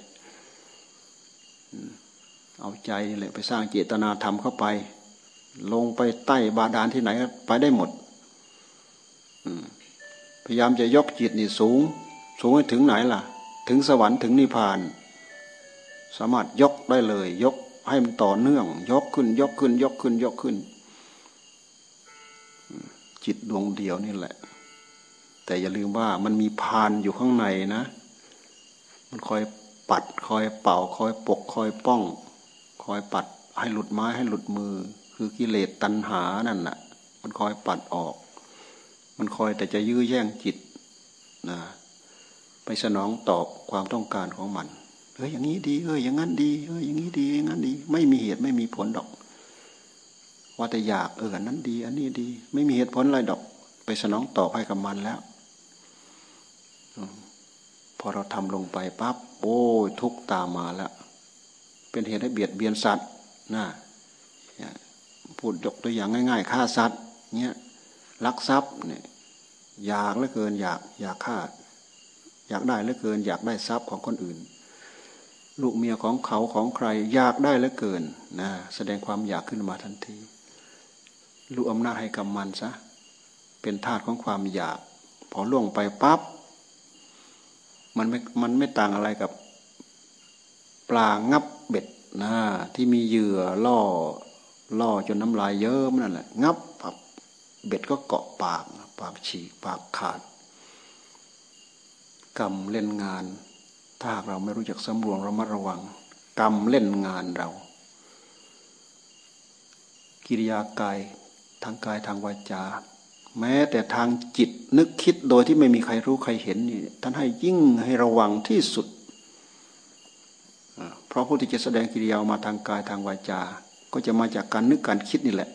S1: เอาใจนี่แหละไปสร้างเจตนาธรรมเข้าไป ลงไปใต้บาดาลที่ไหนไปได้หมดพยายามจะยกจิตนี่สูง สูงให้ถึงไหนล่ะ ถึงสวรรค์ถึงนิพพาน สามารถยกได้เลย ยกให้มันต่อเนื่อง ยกขึ้น ยกขึ้น ยกขึ้นยกขึ้น จิตดวงเดียวนี่แหละ แต่อย่าลืมว่ามันมีพานอยู่ข้างในนะ มันคอยปัดคอยเป่าคอยปกคอยป้อง คอยปัดให้หลุดไม้ให้หลุดมือ คือกิเลสตัณหานั่นน่ะ มันคอยปัดออก มันคอยแต่จะยื้อแย่งจิตนะไปสนองตอบความต้องการของมันเอออย่างนี้ดีเอออย่างนั้นดีเอออย่างนี้ดีอย่างนั้นดี ไม่มีเหตุไม่มีผลดอก ว่าแต่อยากเอออันนั้นดี อันนี้ดี ไม่มีเหตุผลอะไรดอก ไปสนองตอบให้กับมันแล้วพอเราทำลงไปปั๊บโอ้ยทุกตามมาแล้วเป็นเหตุให้เบียดเบียนสัตว์นะพูดยกตัวอย่างง่ายๆฆ่าสัตว์เนี่ยลักทรัพย์เนี่ยอยากเหลือเกินอยากอยากฆ่า อยากได้เหลือเกิน อยากได้ทรัพย์ของคนอื่น ลูกเมียของเขาของใคร อยากได้เหลือเกินนะแสดงความอยากขึ้นมาทันที ลูกอำนาจให้กำมันซะ เป็นธาตุของความอยาก พอล่วงไปปั๊บมันไม่มันไม่ต่างอะไรกับ ปลางับเบ็ดนะที่มีเหยื่อล่อล่อจนน้ำลายเยิ้มนั่นแหละ งับปับเบ็ดก็เกาะปาก ปากฉีกปากขาดกรรมเล่นงาน ถ้าหากเราไม่รู้จักสำรวมระมัดระวัง กรรมเล่นงานเรา กิริยากาย ทางกายทางวาจา แม้แต่ทางจิตนึกคิดโดยที่ไม่มีใครรู้ใครเห็นนี่ท่านให้ยิ่งให้ระวังที่สุด เพราะผู้ที่จะแสดงกิริยามาทางกายทางวาจา ก็จะมาจากการนึกการคิดนี่แหละ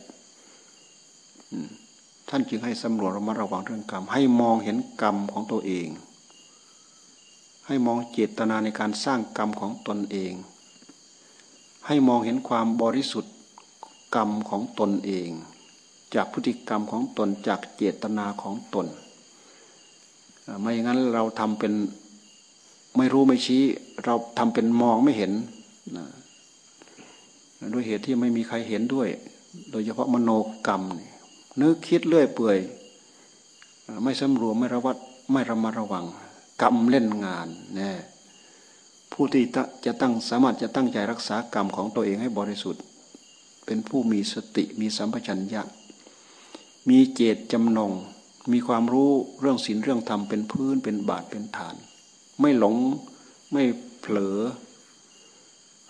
S1: ท่านจึงให้สำรวจระมัดระวังเรื่องกรรม ให้มองเห็นกรรมของตัวเอง ให้มองเจตนาในการสร้างกรรมของตนเอง ให้มองเห็นความบริสุทธิ์กรรมของตนเอง จากพฤติกรรมของตนจากเจตนาของตน ไม่อย่างนั้นเราทำเป็นไม่รู้ไม่ชี้ เราทำเป็นมองไม่เห็นด้วยเหตุที่ไม่มีใครเห็นด้วย โดยเฉพาะมโนกรรมนึกคิดเลื่อยเปื่อยไม่สำรวมไม่ระวัดไม่ระมัดระวัง กรรมเล่นงานน่ผู้ที่จะตั้งสามารถจะตั้งใจรักษากรรมของตัวเองให้บริสุทธิ์ เป็นผู้มีสติมีสัมปชัญญะ มีเจตจำนง มีความรู้เรื่องศีลเรื่องธรรมเป็นพื้นเป็นบาทเป็นฐาน ไม่หลงไม่เผลอ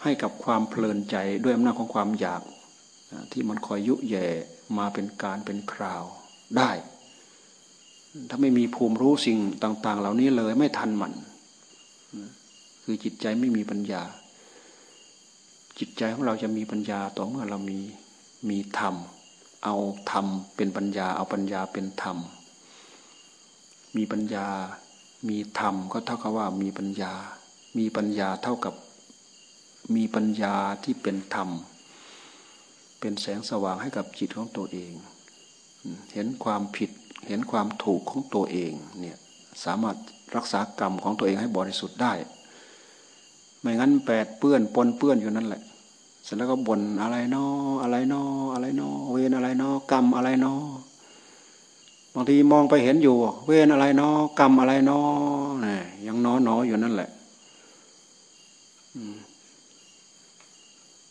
S1: ให้กับความเพลินใจด้วยอำนาจของความอยาก ที่มันคอยยุแย่มาเป็นการเป็นคราวได้ ถ้าไม่มีภูมิรู้สิ่งต่าง ๆ เหล่านี้เลยไม่ทันมัน คือจิตใจไม่มีปัญญา จิตใจของเราจะมีปัญญาต่อเมื่อเรามีมีธรรม เอาธรรมเป็นปัญญา เอาปัญญาเป็นธรรม มีปัญญา มีธรรมก็เท่ากับว่ามีปัญญา มีปัญญาเท่ากับ มีปัญญาที่เป็นธรรม เป็นแสงสว่างให้กับจิตของตัวเอง เห็นความผิด เห็นความถูกของตัวเอง เนี่ย สามารถรักษากรรมของตัวเองให้บริสุทธิ์ได้ ไม่งั้นแปดเปื้อนปนเปื้อนอยู่นั่นแหละ เสร็จแล้วก็บ่นอะไรนออะไรนออะไรนอเวรอะไรนอกรรมอะไรนอบางทีมองไปเห็นอยู่ เวรอะไรนอกรรมอะไรนอเนี่ยยังนอนออยู่นั่นแหละ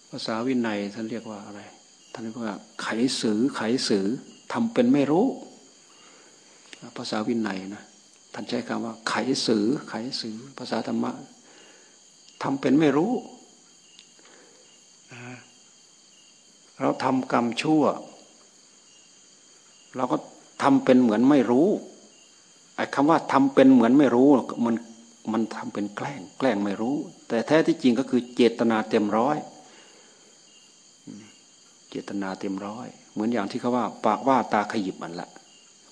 S1: ภาษาวินัยท่านเรียกว่าอะไรท่านเรียกว่า ไขสือไขสือทำเป็นไม่รู้ ภาษาวินัยนะท่านใช้คำว่า ไขสือไขสือภาษาธรรมะทำเป็นไม่รู้ เราทำกรรมชั่ว เราก็ทำเป็นเหมือนไม่รู้ไอ้คำว่าทำเป็นเหมือนไม่รู้มันมันทำเป็นแกล้ง แกล้งไม่รู้ แต่แท้ที่จริงก็คือเจตนาเต็มร้อย เจตนาเต็มร้อย เหมือนอย่างที่เขาว่า ปากว่าตาขยิบมันละ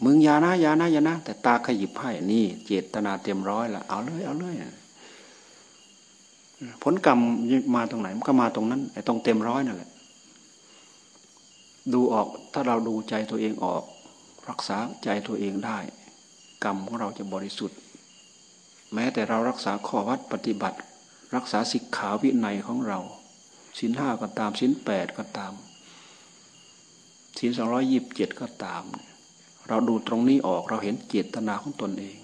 S1: มึงยานะยานะยานะ แต่ตาขยิบให้นี่ เจตนาเต็มร้อยละเอาเลยเอาเลย ผลกรรมมาตรงไหนมันก็มาตรงนั้นไอ้ตรงเต็มร้อยนั่นแหละ ดูออกถ้าเราดูใจตัวเองออก รักษาใจตัวเองได้ กรรมของเราจะบริสุทธิ์ แม้แต่เรารักษาข้อวัดปฏิบัติ รักษาสิกขาวินัยของเราสินห้าก็ตามสินแปดก็ตามศีลสองร้อยยิบเจ็ดก็ตาม เราดูตรงนี้ออกเราเห็นเจตนาของตนเอง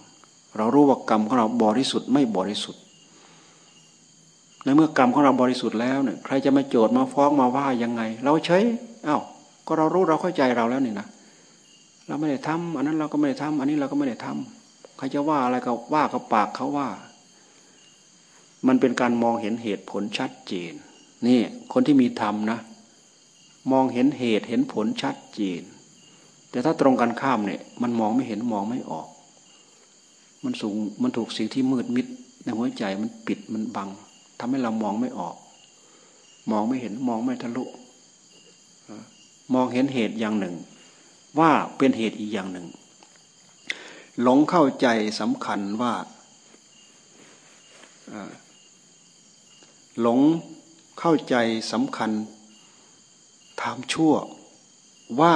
S1: เรารู้ว่ากรรมของเราบริสุทธิ์ไม่บริสุทธิ์ ในเมื่อกรรมของเราบริสุทธิ์แล้วเนี่ยใครจะมาโจทย์มาฟ้องมาว่ายังไง เราใช้อา้าวก็เรารู้เราเข้าใจเราแล้วนี่นะเราไม่ได้ทำอันนั้นเราก็ไม่ได้ทำอันนี้เราก็ไม่ได้ทำใครจะว่าอะไรก็ว่ากับปากเขาว่า มันเป็นการมองเห็นเหตุผลชัดเจนนี่คนที่มีธรรมนะ มองเห็นเหตุเห็นผลชัดเจน แต่ถ้าตรงกันข้ามเนี่ย มันมองไม่เห็นมองไม่ออก มันสูงมันถูกสิ่งที่มืดมิดในหัวใจมันปิดมันบัง ทำให้เรามองไม่ออก มองไม่เห็นมองไม่ทะลุมองเห็นเหตุอย่างหนึ่ง ว่าเป็นเหตุอีกอย่างหนึ่ง หลงเข้าใจสำคัญว่าหลงเข้าใจสำคัญทำชั่วว่า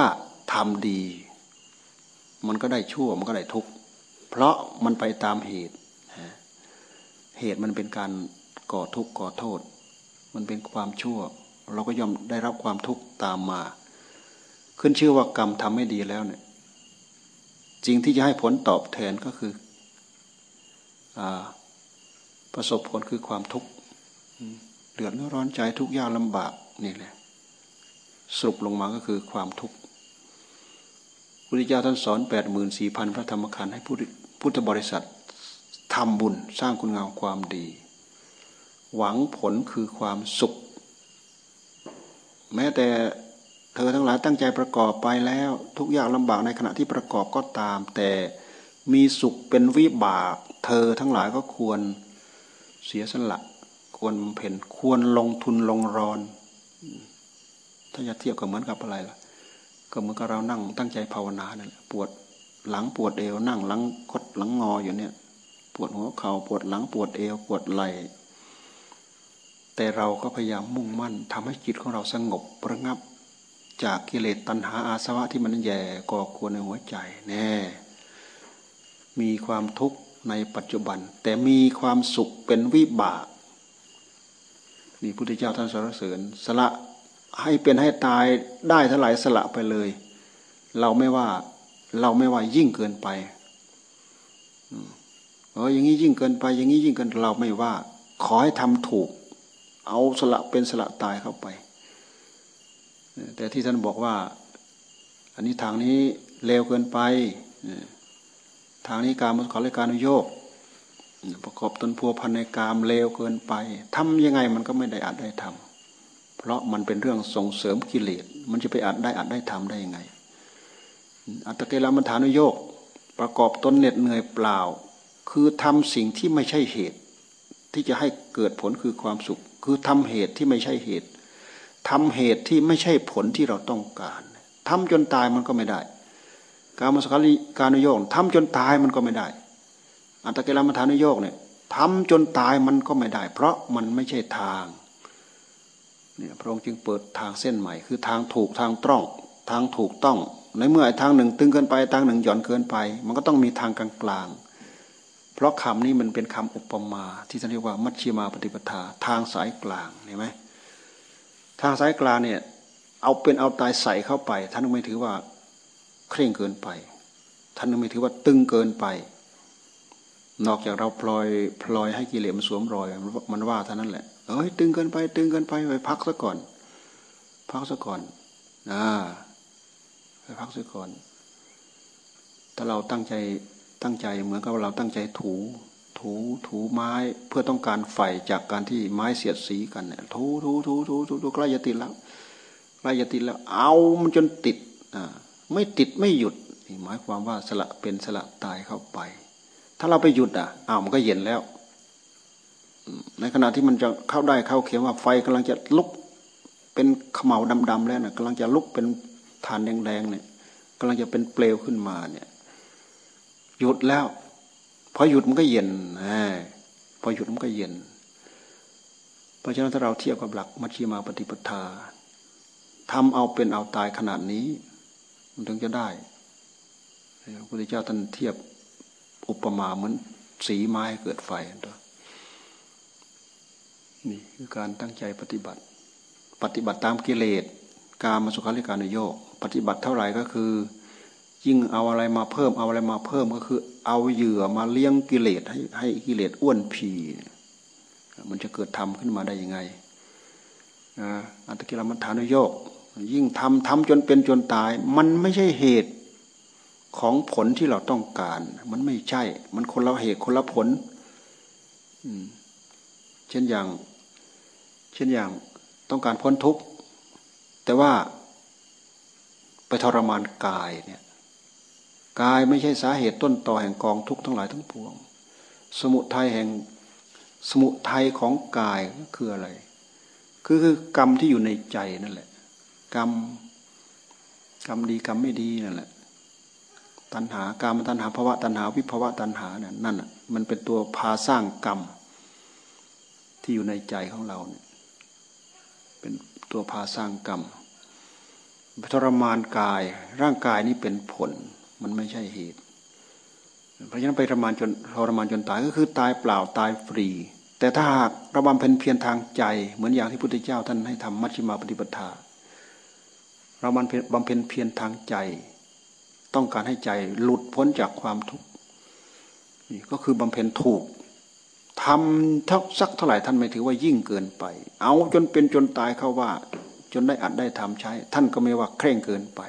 S1: ทำดี มันก็ได้ชั่วมันก็ได้ทุกข์เพราะมันไปตามเหตุ เหตุมันเป็นการ ก่อทุกข์ก่อโทษ มันเป็นความชั่ว เราก็ย่อมได้รับความทุกข์ตามมา ขึ้นชื่อว่ากรรมทำไม่ดีแล้วเนี่ยจริงที่จะให้ผลตอบแทนก็คืออประสบผลคือความทุกข์เดือดร้อนใจทุกข์ยากลำบากนี่แหละสรุปลงมาก็คือความทุกข์พุทธเจ้าท่านสอนแปดหมื่นสี่พันพระธรรมขันธ์ให้พุทธบริษัททำบุญสร้างคุณงามความดี หวังผลคือความสุข แม้แต่เธอทั้งหลายตั้งใจประกอบไปแล้ว ทุกอย่างลำบากในขณะที่ประกอบก็ตาม แต่มีสุขเป็นวิบาก เธอทั้งหลายก็ควรเสียสละควรเพ่นควรลงทุนลงรอน ถ้าจะเทียบก็เหมือนกับอะไรล่ะ ก็เหมือนกับเรานั่งตั้งใจภาวนานั่นแหละปวดหลังปวดเอวนั่งหลังคดหลังงออยู่เนี่ย ปวดหัวเขา่าปวดหลังปวดเอวปวดไหล่ แต่เราก็พยายามมุ่งมั่นทำให้จิตของเราสงบระงับ จากกิเลสตัณหาอาสวะที่มันแย่ก่อควรในหัวใจแน่ มีความทุกข์ในปัจจุบัน แต่มีความสุขเป็นวิบากนี่พุทธเจ้าท่านสรรเสริญสละให้เป็นให้ตายได้เท่าไหร่สละไปเลย เราไม่ว่าเราไม่ว่ายิ่งเกินไปเอออย่างนี้ยิ่งเกินไป อย่างนี้ยิ่งเกินเราไม่ว่า ขอให้ทำถูก เอาสละเป็นสละตายเข้าไป แต่ที่ท่านบอกว่า อันนี้ทางนี้เลวเกินไป ทางนี้การมันขอเลยการุโยกประกอบตนพัวพันในกามเลวเกินไปทำยังไงมันก็ไม่ได้อาจได้ทำเพราะมันเป็นเรื่องส่งเสริมกิเลส มันจะไปอาจได้อาจได้ทำได้ยังไง อัตเกลามัฐานุโยกประกอบตนเหน็ดเหนื่อยเปล่า คือทำสิ่งที่ไม่ใช่เหตุ ที่จะให้เกิดผลคือความสุข คือทำเหตุที่ไม่ใช่เหตุทำเหตุที่ไม่ใช่ผลที่เราต้องการทำจนตายมันก็ไม่ได้ การมสกาลิการนโยกทำจนตายมันก็ไม่ได้ อัตเกลามฐานุโยกเนี่ยทำจนตายมันก็ไม่ได้ เพราะมันไม่ใช่ทางเนี่ยพระองค์จึงเปิดทางเส้นใหม่ คือทางถูกทางตรอง ทางถูกต้อง ในเมื่อทางหนึ่งตึงเกินไปทางหนึ่งหย่อนเกินไป มันก็ต้องมีทางกลางกลาง เพราะคำนี้มันเป็นคำอุปมา ที่ท่านเรียกว่ามัชชิมาปฏิปทาทางสายกลางเห็นไหมทางสายกลางเนี่ยเอาเป็นเอาตายใส่เข้าไป ท่านไม่ถือว่าเคร่งเกินไป ท่านไม่ถือว่าตึงเกินไป นอกจากเราพลอยพลอยให้กิเลสมันสวมรอยมันว่าเท่านั้นแหละเอ้ยตึงเกินไป ตึงเกินไปไปพักซะก่อน พักซะก่อนอ่าไปพักเสียก่อน ถ้าเราตั้งใจ ตั้งใจเหมือนกับเราตั้งใจถู ถูถูไม้เพื่อต้องการไฟจากการที่ไม้เสียดสีกันเนี่ยถูถูถูถูถูถูใกล้จะติดแล้วใกล้จะติดแล้ว เอามันจนติดอ่าไม่ติดไม่หยุดนี่หมายความว่าสละเป็นสละตายเข้าไป ถ้าเราไปหยุดอะอ้าวมันก็เย็นแล้วในขณะที่มันจะเข้าได้เข้าเขียนว่าไฟกำลังจะลุกเป็นขมเหลาดำๆแล้วน่ะกำลังจะลุกเป็นฐานแดงๆเนี่ยกำลังจะเป็นเปลวขึ้นมาเนี่ย หยุดแล้วพอหยุดมันก็เย็นพอหยุดมันก็เย็น เพราะฉะนั้นถ้าเราเทียบกับหลักมัชฌิมาปฏิปทาทำเอาเป็นเอาตายขนาดนี้ มันถึงจะได้พระพุทธเจ้าท่านเทียบอุปมาเหมือนสีไม้เกิดไฟตัวนี่คือการตั้งใจปฏิบัติ ปฏิบัติตามกิเลส การมาสุขาริการนโยก ปฏิบัติเท่าไหร่ก็คือ ยิ่งเอาอะไรมาเพิ่มเอาอะไรมาเพิ่มก็คือ เอาเหยื่อมาเลี้ยงกิเลสให้ให้กิเลสอ้วนพีมันจะเกิดธรรมขึ้นมาได้ยังไงอัตกิลมัฏฐานโยก ยิ่งทำทำจนเป็นจนตาย มันไม่ใช่เหตุของผลที่เราต้องการ มันไม่ใช่ มันคนละเหตุคนละผลเช่นอย่าง เช่นอย่างต้องการพ้นทุกข์แต่ว่าไปทรมานกายเนี่ย กายไม่ใช่สาเหตุต้นต่อแห่งกองทุกข์ทั้งหลายทั้งปวง สมุทัยแห่งสมุทัยของกายก็คืออะไร คือคือกรรมที่อยู่ในใจนั่นแหละ กรรมกรรมดีกรรมไม่ดีนั่นแหละ ตัณหากรรมตัณหาภาวะตัณหาวิภาวะตัณหาเนี่ยนั่นอะมันเป็นตัวพาสร้างกรรมที่อยู่ในใจของเราเนี่ยเป็นตัวพาสร้างกรรมทรมานกาย ร่างกายนี้เป็นผล มันไม่ใช่เหตุ เพราะฉะนั้นไปทรมานจนทรมานจนตายก็คือตายเปล่าตายฟรี แต่ถ้าหากราบำเพ็ญเพียรทางใจ เหมือนอย่างที่พุทธเจ้าท่านให้ทำมัชฌิมาปฏิปทาเราบำเพ็ญบำเพ็ญเพียรทางใจ ต้องการให้ใจหลุดพ้นจากความทุกข์นี่ก็คือบำเพ็ญถูกทำทักสักเท่าไหร่ท่านไม่ถือว่ายิ่งเกินไป เอาจนเป็นจนตายเข้าว่า จนได้อัดได้ทำใช้ ท่านก็ไม่ว่าเคร่งเกินไป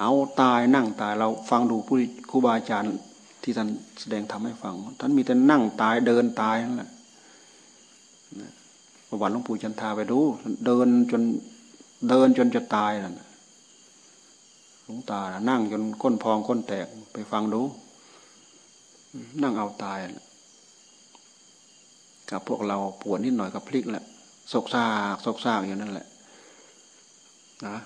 S1: เอาตายนั่งตายเราฟังดูผู้ครูบาอาจารย์ที่ท่านแสดงทำให้ฟัง ท่านมีแต่นั่งตายเดินตายนั่นแหละประวัติหลวงปู่จันทาไปดู เดินจนเดินจนจะตายนั่นหลวงตานั่งจนก้นพองก้นแตกไปฟังดู นั่งเอาตายกับพวกเราปวดนิดหน่อยกับพลิกแหละซกซากซกซากอยู่นั่นแหละนะ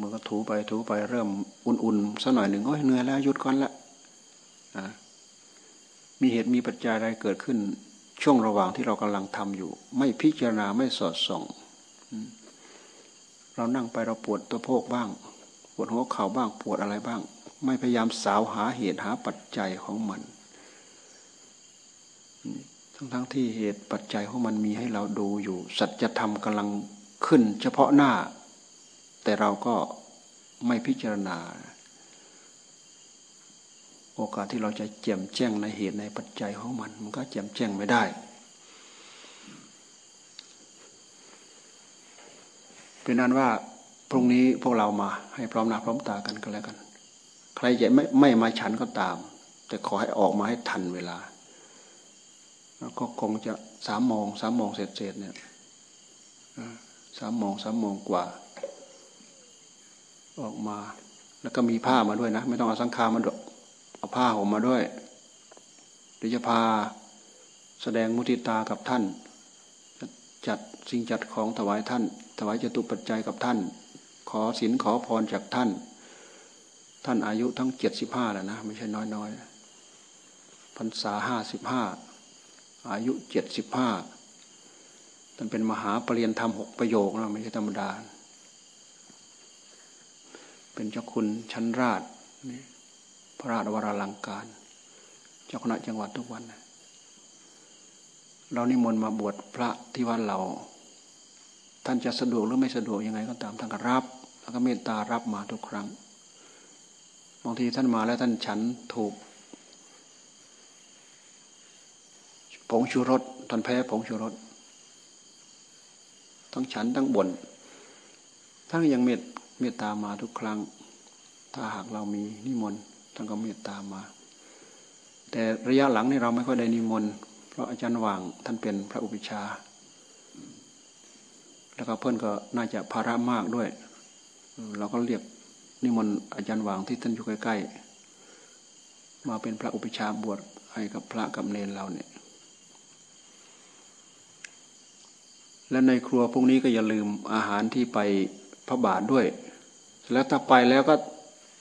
S1: มือก็ถูไปถูไปเริ่มอุ่นๆสักหน่อยหนึ่งโอ้ยเหนื่อยแล้วหยุดก่อนละมีเหตุมีปัจจัยอะไรเกิดขึ้น ช่วงระหว่างที่เรากำลังทำอยู่ ไม่พิจารณาไม่สอดส่องเรานั่งไปเราปวดตัวโพกบ้าง ปวดหัวเข่าบ้างปวดอะไรบ้าง ไม่พยายามสาวหาเหตุหาปัจจัยของมันทั้งทั้งที่เหตุปัจจัยของมันมีให้เราดูอยู่ สัจธรรมกำลังขึ้น เฉพาะหน้า แต่เราก็ไม่พิจารณา โอกาสที่เราจะแจ่มแจ้งในเหตุในปัจจัยของมัน มันก็แจ่มแจ้งไม่ได้เป็นนั้นว่าพรุ่งนี้พวกเรามาให้พร้อมหน้าพร้อมตากันก็แล้วกัน ใครจะไม่ไม่มาฉันก็ตาม แต่ขอให้ออกมาให้ทันเวลา แล้วก็คงจะสามโมงสามโมงเสร็จเสร็จเนี่ยสามโมงสามโมงกว่า ออกมา แล้วก็มีผ้ามาด้วยนะ ไม่ต้องเอาสังฆามาดเอาผ้าห่มมาด้วยหรือจะพาแสดงมุทิตากับท่าน จัดสิ่งจัดของถวายท่าน ถวายจตุปัจจัยกับท่าน ขอศีลขอพรจากท่าน ท่านอายุทั้งเจ็ดสิบห้าแล้วนะ ไม่ใช่น้อยๆพรรษาห้าสิบห้าอายุเจ็ดสิบห้าท่านเป็นมหาปรริญญาธรรมหกประโยคนะไม่ใช่ธรรมดา เป็นเจ้าคุณชั้นราชพระราชวราลังการ เจ้าคณะจังหวัดทุกวันเรานิมนต์มาบวชพระที่วัดเรา ท่านจะสะดวกหรือไม่สะดวกยังไงก็ตามท่านก็รับ แล้วก็เมตตารับมาทุกครั้งบางทีท่านมาแล้วท่านฉันถูกผงชูรสท่านแพ้ผงชูรสทั้งฉันทั้งบนท่านยังเมต เมตตามาทุกครั้ง ถ้าหากเรามีนิมนต์ท่านก็เมตตามา แต่ระยะหลังนี่เราไม่ค่อยได้นิมนต์เพราะอาจารย์หว่างท่านเป็นพระอุปิชา แล้วก็เพื่อนก็น่าจะภาระมากด้วย เราก็เรียกนิมนต์อาจารย์หว่างที่ท่านอยู่ใกล้ๆมาเป็นพระอุปิชาบวชให้กับพระกับเนรเราเนี่ย และในครัวพวกนี้ก็อย่าลืมอาหารที่ไปพระบาทด้วย แล้วถ้าไปแล้วก็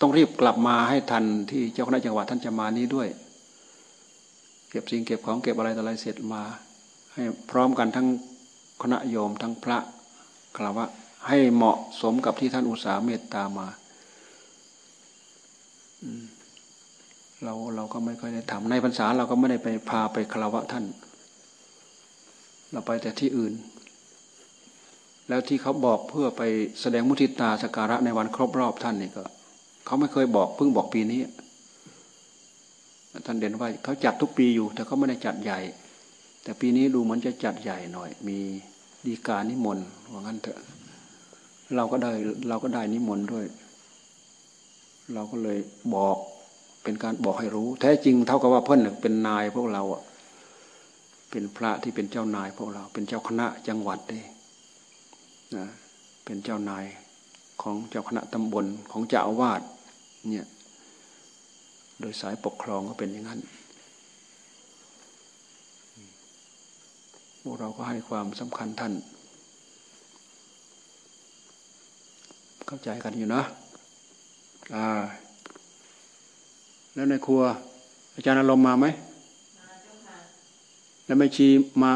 S1: ต้องรีบกลับมาให้ทันที่เจ้าคณะจังหวัดท่านจะมานี้ด้วย เก็บสิ่งเก็บของเก็บอะไรต่ออะไรเสร็จมา ให้พร้อมกันทั้งคณะโยมทั้งพระกล่าวว่าให้เหมาะสมกับที่ท่านอุตสาหเมตตามาเราเราก็ไม่ค่อยได้ทำในพรรษาเราก็ไม่ได้ไปพาไปคารวะท่าน เราไปแต่ที่อื่น แล้วที่เขาบอกเพื่อไปแสดงมุทิตาสการะในวันครบรอบท่านนี่ก็เขาไม่เคยบอกเพิ่งบอกปีนี้ท่านเด่นว่าเขาจัดทุกปีอยู่ แต่เขาไม่ได้จัดใหญ่ แต่ปีนี้ดูเหมือนจะจัดใหญ่หน่อย มีดีการนิมนต์ว่างั้นเถอะ เราก็ได้เราก็ได้นิมนต์ด้วย เราก็เลยบอกเป็นการบอกให้รู้ แท้จริงเท่ากับว่าเพื่อนเป็นนายพวกเราอะเป็นพระที่เป็นเจ้านายพวกเรา เป็นเจ้าคณะจังหวัดเอง เป็นเจ้านายของเจ้าคณะตำบลของเจ้าอาวาสเนี่ยโดยสายปกครองก็เป็นอย่างนั้นพวกเราก็ให้ความสำคัญท่าน เข้าใจกันอยู่นะอ่าแล้วในครัว อาจารย์อารมณ์มาไหมแล้วไม่ชีมา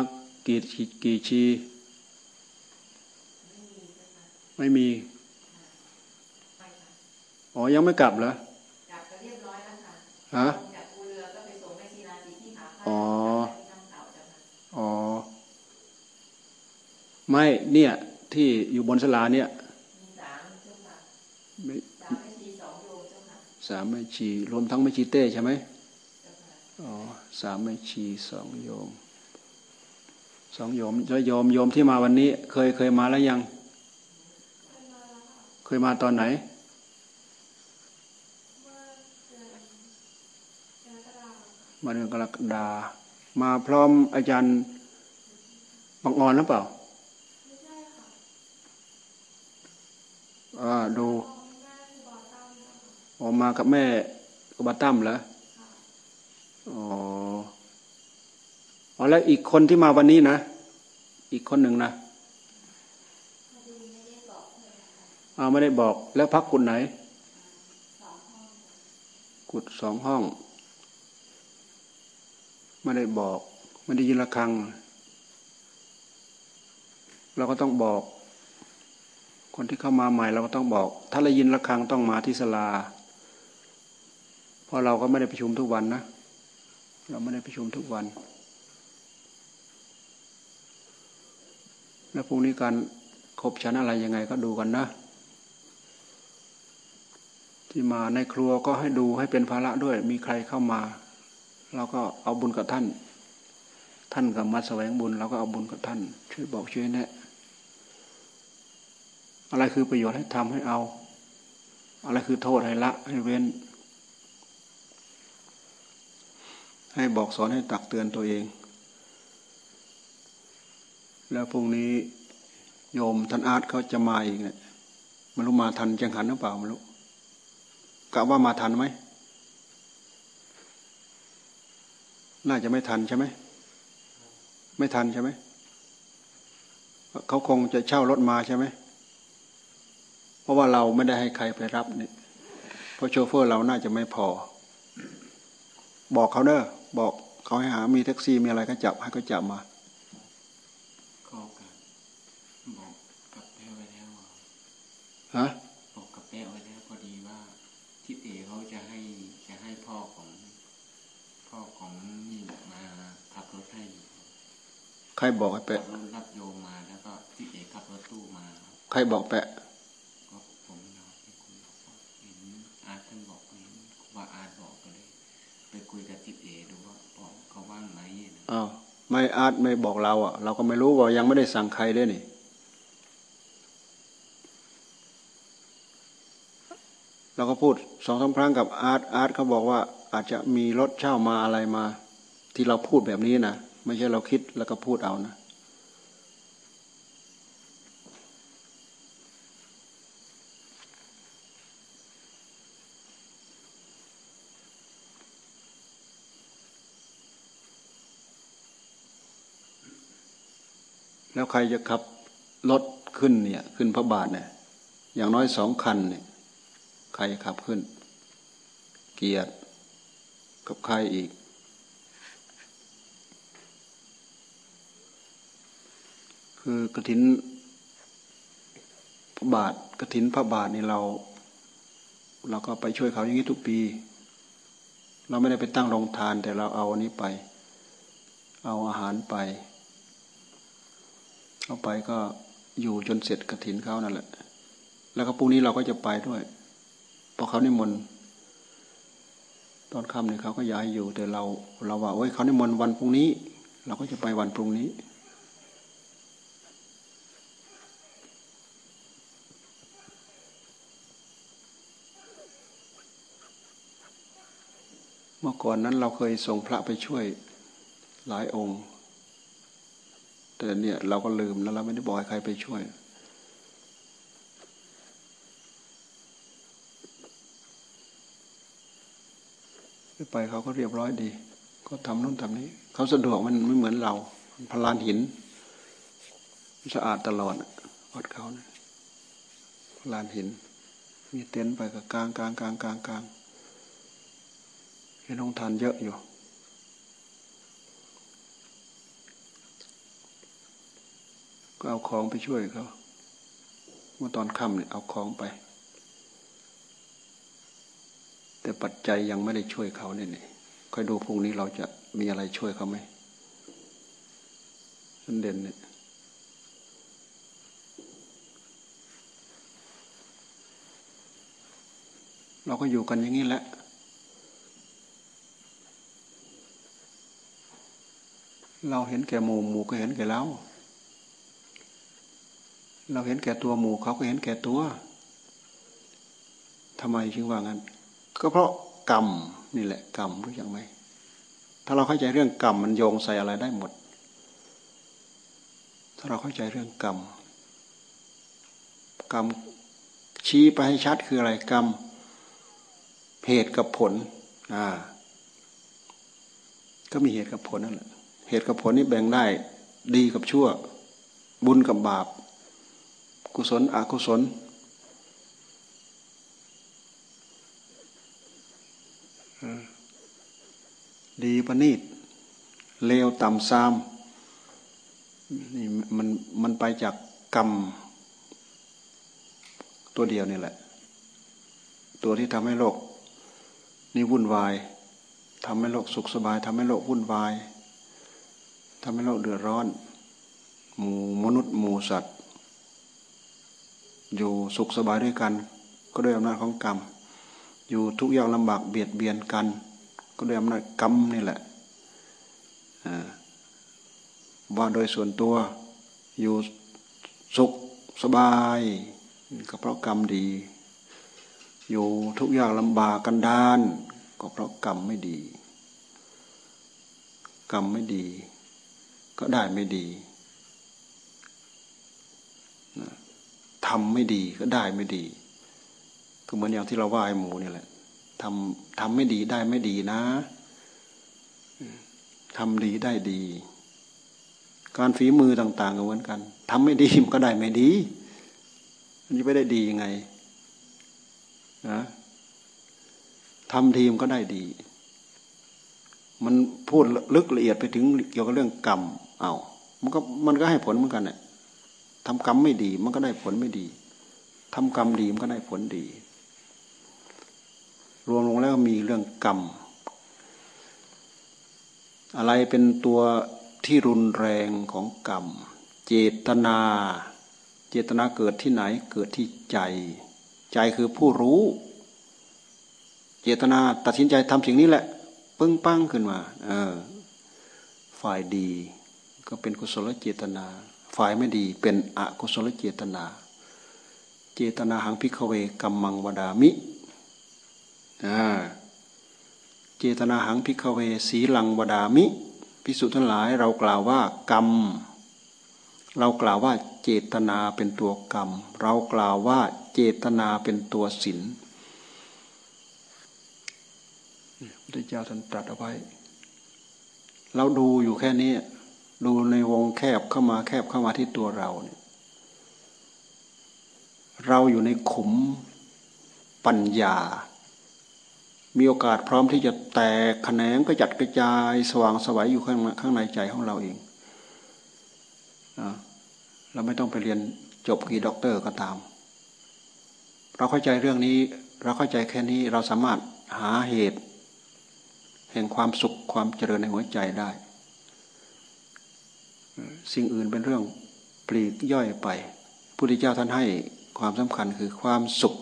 S1: กี่กี่ชี ไม่มีอ๋อ ยังไม่กลับเหรอกลับก็เรียบร้อยแล้วค่ะฮะจากภูเรือก็ไปส่งแม่ชีราจีที่ขาอ๋ออ๋อ ไม่เนี่ย ที่อยู่บนสลาเนี่ยสามเจ้าค่ะสามแม่ชีสองโยมเจ้าค่ะสามแม่ชีรวมทั้งแม่ชีเต้ใช่ไหมอ๋อสามแม่ชีสองโยมสองโยมแล้วโยมโยมที่มาวันนี้ เคยเคยมาแล้วยัง เคยมาตอนไหนมาเดือนกรกฎามาพร้อมอาจารย์บางออนหรือเปล่าอ่าดูออกมากับแม่กบตั้มเหรออ๋อแล้วอีกคนที่มาวันนี้นะ อีกคนหนึ่งนะ เอาไม่ได้บอก แล้วพักกุดไหน กุดสองห้องไม่ได้บอกไม่ได้ยินระฆัง เราก็ต้องบอก คนที่เข้ามาใหม่เราก็ต้องบอก ถ้าเรายินระฆังต้องมาที่ศาลาเพราะเราก็ไม่ได้ประชุมทุกวันนะเราไม่ได้ประชุมทุกวัน แล้วพรุ่งนี้การครบฉันอะไรยังไงก็ดูกันนะ ที่มาในครัวก็ให้ดูให้เป็นภาระด้วย มีใครเข้ามาเราก็เอาบุญกับท่าน ท่านกับมาแสวงบุญเราก็เอาบุญกับท่าน ช่วยบอกช่วยแนะอะไรคือประโยชน์ให้ทำให้เอา อะไรคือโทษให้ละให้เว้น ให้บอกสอนให้ตักเตือนตัวเอง แล้วพรุ่งนี้โยมท่านอาร์ตเขาจะมาอีกเนี่ยม่รู้มาทันจังหันหรือเปล่าไม่รู้ กะว่ามาทันไหม น่าจะไม่ทันใช่ไหม ไม่ทันใช่ไหม เขาคงจะเช่ารถมาใช่ไหม เพราะว่าเราไม่ได้ให้ใครไปรับเนี่ยเพราะโชเฟอร์เราน่าจะไม่พอ บอกเขาเนอะบอกเขาให้หา มีแท็กซี่มีอะไรก็จับให้ก็จับมา
S2: ก็บอกกับแป้ไว้แล้ว
S1: ฮะ
S2: บอกกับแป้ไว้แล้วพอดีว่าทิศเอเขาจะให้จะให้พ่อของ พ่อของนี่มาขับรถให้
S1: ใค รบอกให้แปะ
S2: รับโยมมาแล้วก็ทิศเอขับรถตู้มา
S1: ใครบอกแปะอ้าวไม่อาจไม่บอกเราอะ เราก็ไม่รู้ว่ายังไม่ได้สั่งใครด้วยนี่เราก็พูดสองสาครั้งกับอาร์ตอาร์ตเขาบอกว่าอาจจะมีรถเช่ามาอะไรมา ที่เราพูดแบบนี้นะ ไม่ใช่เราคิดแล้วก็พูดเอานะแล้วใครจะขับรถขึ้นเนี่ย ขึ้นพระบาทเนี่ย อย่างน้อยสองคันเนี่ย ใครขับขึ้น เกียรติกับใครอีก คือกระถินพระบาทกระถินพระบาทนี่เรา เราก็ไปช่วยเขาอย่างนี้ทุกปี เราไม่ได้ไปตั้งโรงทาน แต่เราเอาอันนี้ไป เอาอาหารไป เอาไปก็อยู่จนเสร็จกระถินเขานั่นแหละ แล้วก็พรุ่งนี้เราก็จะไปด้วยพอเขานิมนต์ตอนค่ำเนี่ยเขาก็ย้ายอยู่แต่เรา เราว่าโอ้ยเขานิมนต์วันพรุ่งนี้ เราก็จะไปวันพรุ่งนี้ เมื่อก่อนนั้นเราเคยส่งพระไปช่วยหลายองค์ แต่เนี่ยเราก็ลืมแล้วเราไม่ได้บอกใครไปช่วย ไปเขาก็เรียบร้อยดี ก็ทำนู่นทำนี้ เขาสะดวกมันไม่เหมือนเราพลานหินสะอาดตลอดวัดเขานะพลานหิน มีเต็นท์ไปกับกลางกลางกลางกลางกลาง เห็นองทานเยอะอยู่ก็เอาของไปช่วยเขาเมื่อตอนค่ำเนี่ยเอาของไป แต่ปัจจัยยังไม่ได้ช่วยเขาเนี่ยค่อยดูพรุ่งนี้เราจะมีอะไรช่วยเขาไหมสันเด่นเนี่ยเราก็อยู่กันอย่างนี้แหละ เราเห็นแก่หมู่หมู่ก็เห็นแก่เรา เราเห็นแก่ตัวหมู่เขาก็เห็นแก่ตัวทำไมจึงว่างั้น ก็เพราะกรรมนี่แหละกรรมรู้ยังไหม ถ้าเราเข้าใจเรื่องกรรมมันโยงใส่อะไรได้หมด ถ้าเราเข้าใจเรื่องกรรม กรรมชี้ไปให้ชัดคืออะไรกรรมเหตุกับผล อ่า ก็มีเหตุกับผลนั่นแหละ เหตุกับผลนี่แบ่งได้ ดีกับชั่ว บุญกับบาป กุศลอกุศล ดีประณีตเลวต่ำซามนี่มันมันไปจากกรรม ตัวเดียวนี่แหละ ตัวที่ทำให้โลก นี่วุ่นวายทำให้โลกสุขสบายทำให้โลกวุ่นวาย ทำให้โลกเดือดร้อน หมู่มนุษย์หมู่สัตว์ อยู่สุขสบายด้วยกัน ก็ด้วยอำนาจของกรรม อยู่ทุกอย่างลำบากเบียดเบียนกัน ก็ด้วยอำนาจกรรมนี่แหละว่าโดยส่วนตัวอยู่สุขสบายก็เพราะกรรมดี อยู่ทุกอย่างลำบากกันดาน ก็เพราะกรรมไม่ดี กรรมไม่ดี ก็ได้ไม่ดีทำไม่ดีก็ได้ไม่ดีก็เหมือนอย่างที่เราว่าไอ้หมูนี่แหละทำทำไม่ดีได้ไม่ดีนะทำดีได้ดี การฝีมือต่างๆก็เหมือนกันทำไม่ดีมันก็ได้ไม่ดีมันจะไม่ได้ดียังไงนะทำทีมก็ได้ดี มันพูดลึกละเอียดไปถึงเกี่ยวกับเรื่องกรรมเอามันก็มันก็ให้ผลเหมือนกันเนี่ยทำกรรมไม่ดี มันก็ได้ผลไม่ดีทำกรรมดีมันก็ได้ผลดี รวมลงแล้วมีเรื่องกรรม อะไรเป็นตัวที่รุนแรงของกรรม เจตนา เจตนาเกิดที่ไหนเกิดที่ใจ ใจคือผู้รู้ เจตนาตัดสินใจทำสิ่งนี้แหละ งปั้งขึ้นมา เออ ฝ่ายดี ก็เป็นกุศลเจตนา ฝ่ายไม่ดีเป็นอกุศลเจตนา เจตนาหังพิกเวกัมมังวดามิเจตนาหังพิกเวสีลังวดามิพิสุทั้งหลายเรากล่าวว่ากรรม เรากล่าวว่าเจตนาเป็นตัวกรรม เรากล่าวว่าเจตนาเป็นตัวศีล พระเจ้าท่านตรัสเอาไว้ เราดูอยู่แค่นี้ ดูในวงแคบเข้ามาแคบเข้ามาที่ตัวเราเนี่ย เราอยู่ในขุมปัญญา มีโอกาสพร้อมที่จะแตกแขนงกระจัดกระจายสว่างไสวอยู่ข้างข้างในใจของเราเองเราไม่ต้องไปเรียนจบกี่ด็อกเตอร์ก็ตาม เราเข้าใจเรื่องนี้ เราเข้าใจแค่นี้เราสามารถหาเหตุ แห่งความสุขความเจริญในหัวใจได้ สิ่งอื่นเป็นเรื่องปลีกย่อยไปพุทธเจ้าท่านให้ความสำคัญคือความสุข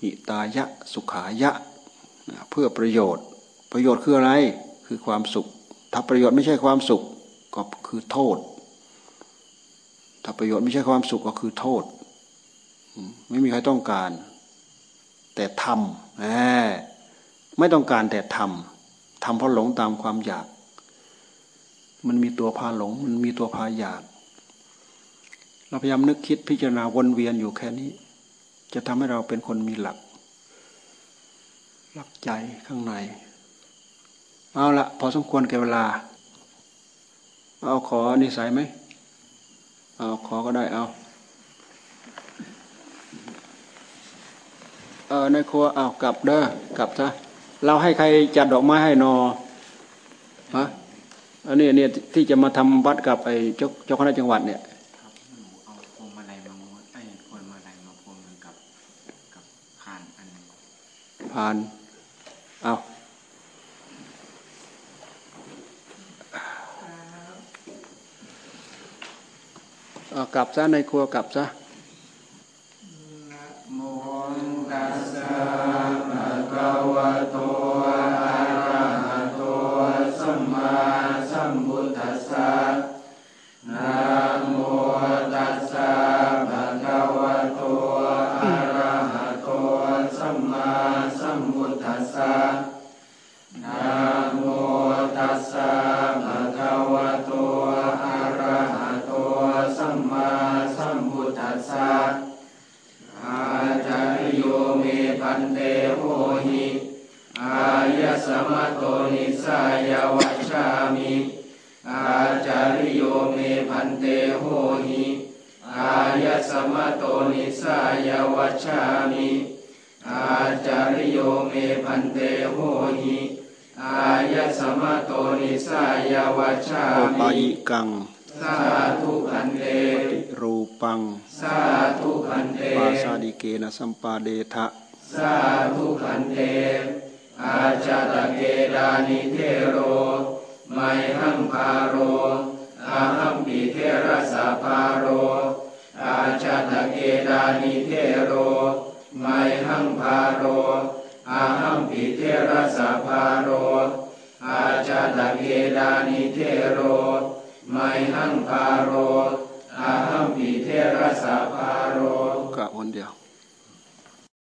S1: หิตายะสุขายะ เพื่อประโยชน์ ประโยชน์คืออะไรคือความสุข ถ้าประโยชน์ไม่ใช่ความสุขก็คือโทษ ถ้าประโยชน์ไม่ใช่ความสุขก็คือโทษ ไม่มีใครต้องการ แต่ทำ ไม่ต้องการแต่ทำทำเพราะหลงตามความอยาก มันมีตัวพาหลง มันมีตัวพาอยาก เราพยายามนึกคิดพิจารณาวนเวียนอยู่แค่นี้ จะทำให้เราเป็นคนมีหลัก หลักใจข้างใน เอาละพอสมควรแก่เวลา เอาขอนิสัยไหมเอาขอก็ได้เอาเออในครัวเอากลับเด้อกลับซะ เราให้ใครจัดดอกไม้ให้นอฮะอันนี้เนี่ยที่จะมาทำวัดกับไอ้เจ้าเจ้าคณะจังหวัดเนี่ย
S2: ครับหนูเอาพวงมาลัยมาม้วนไอ้พวงมาลัยมาพวงหนึ่งกับกับผ่านอันนึง
S1: ผ่านเอาเอากลับซะในครัวกลับซะ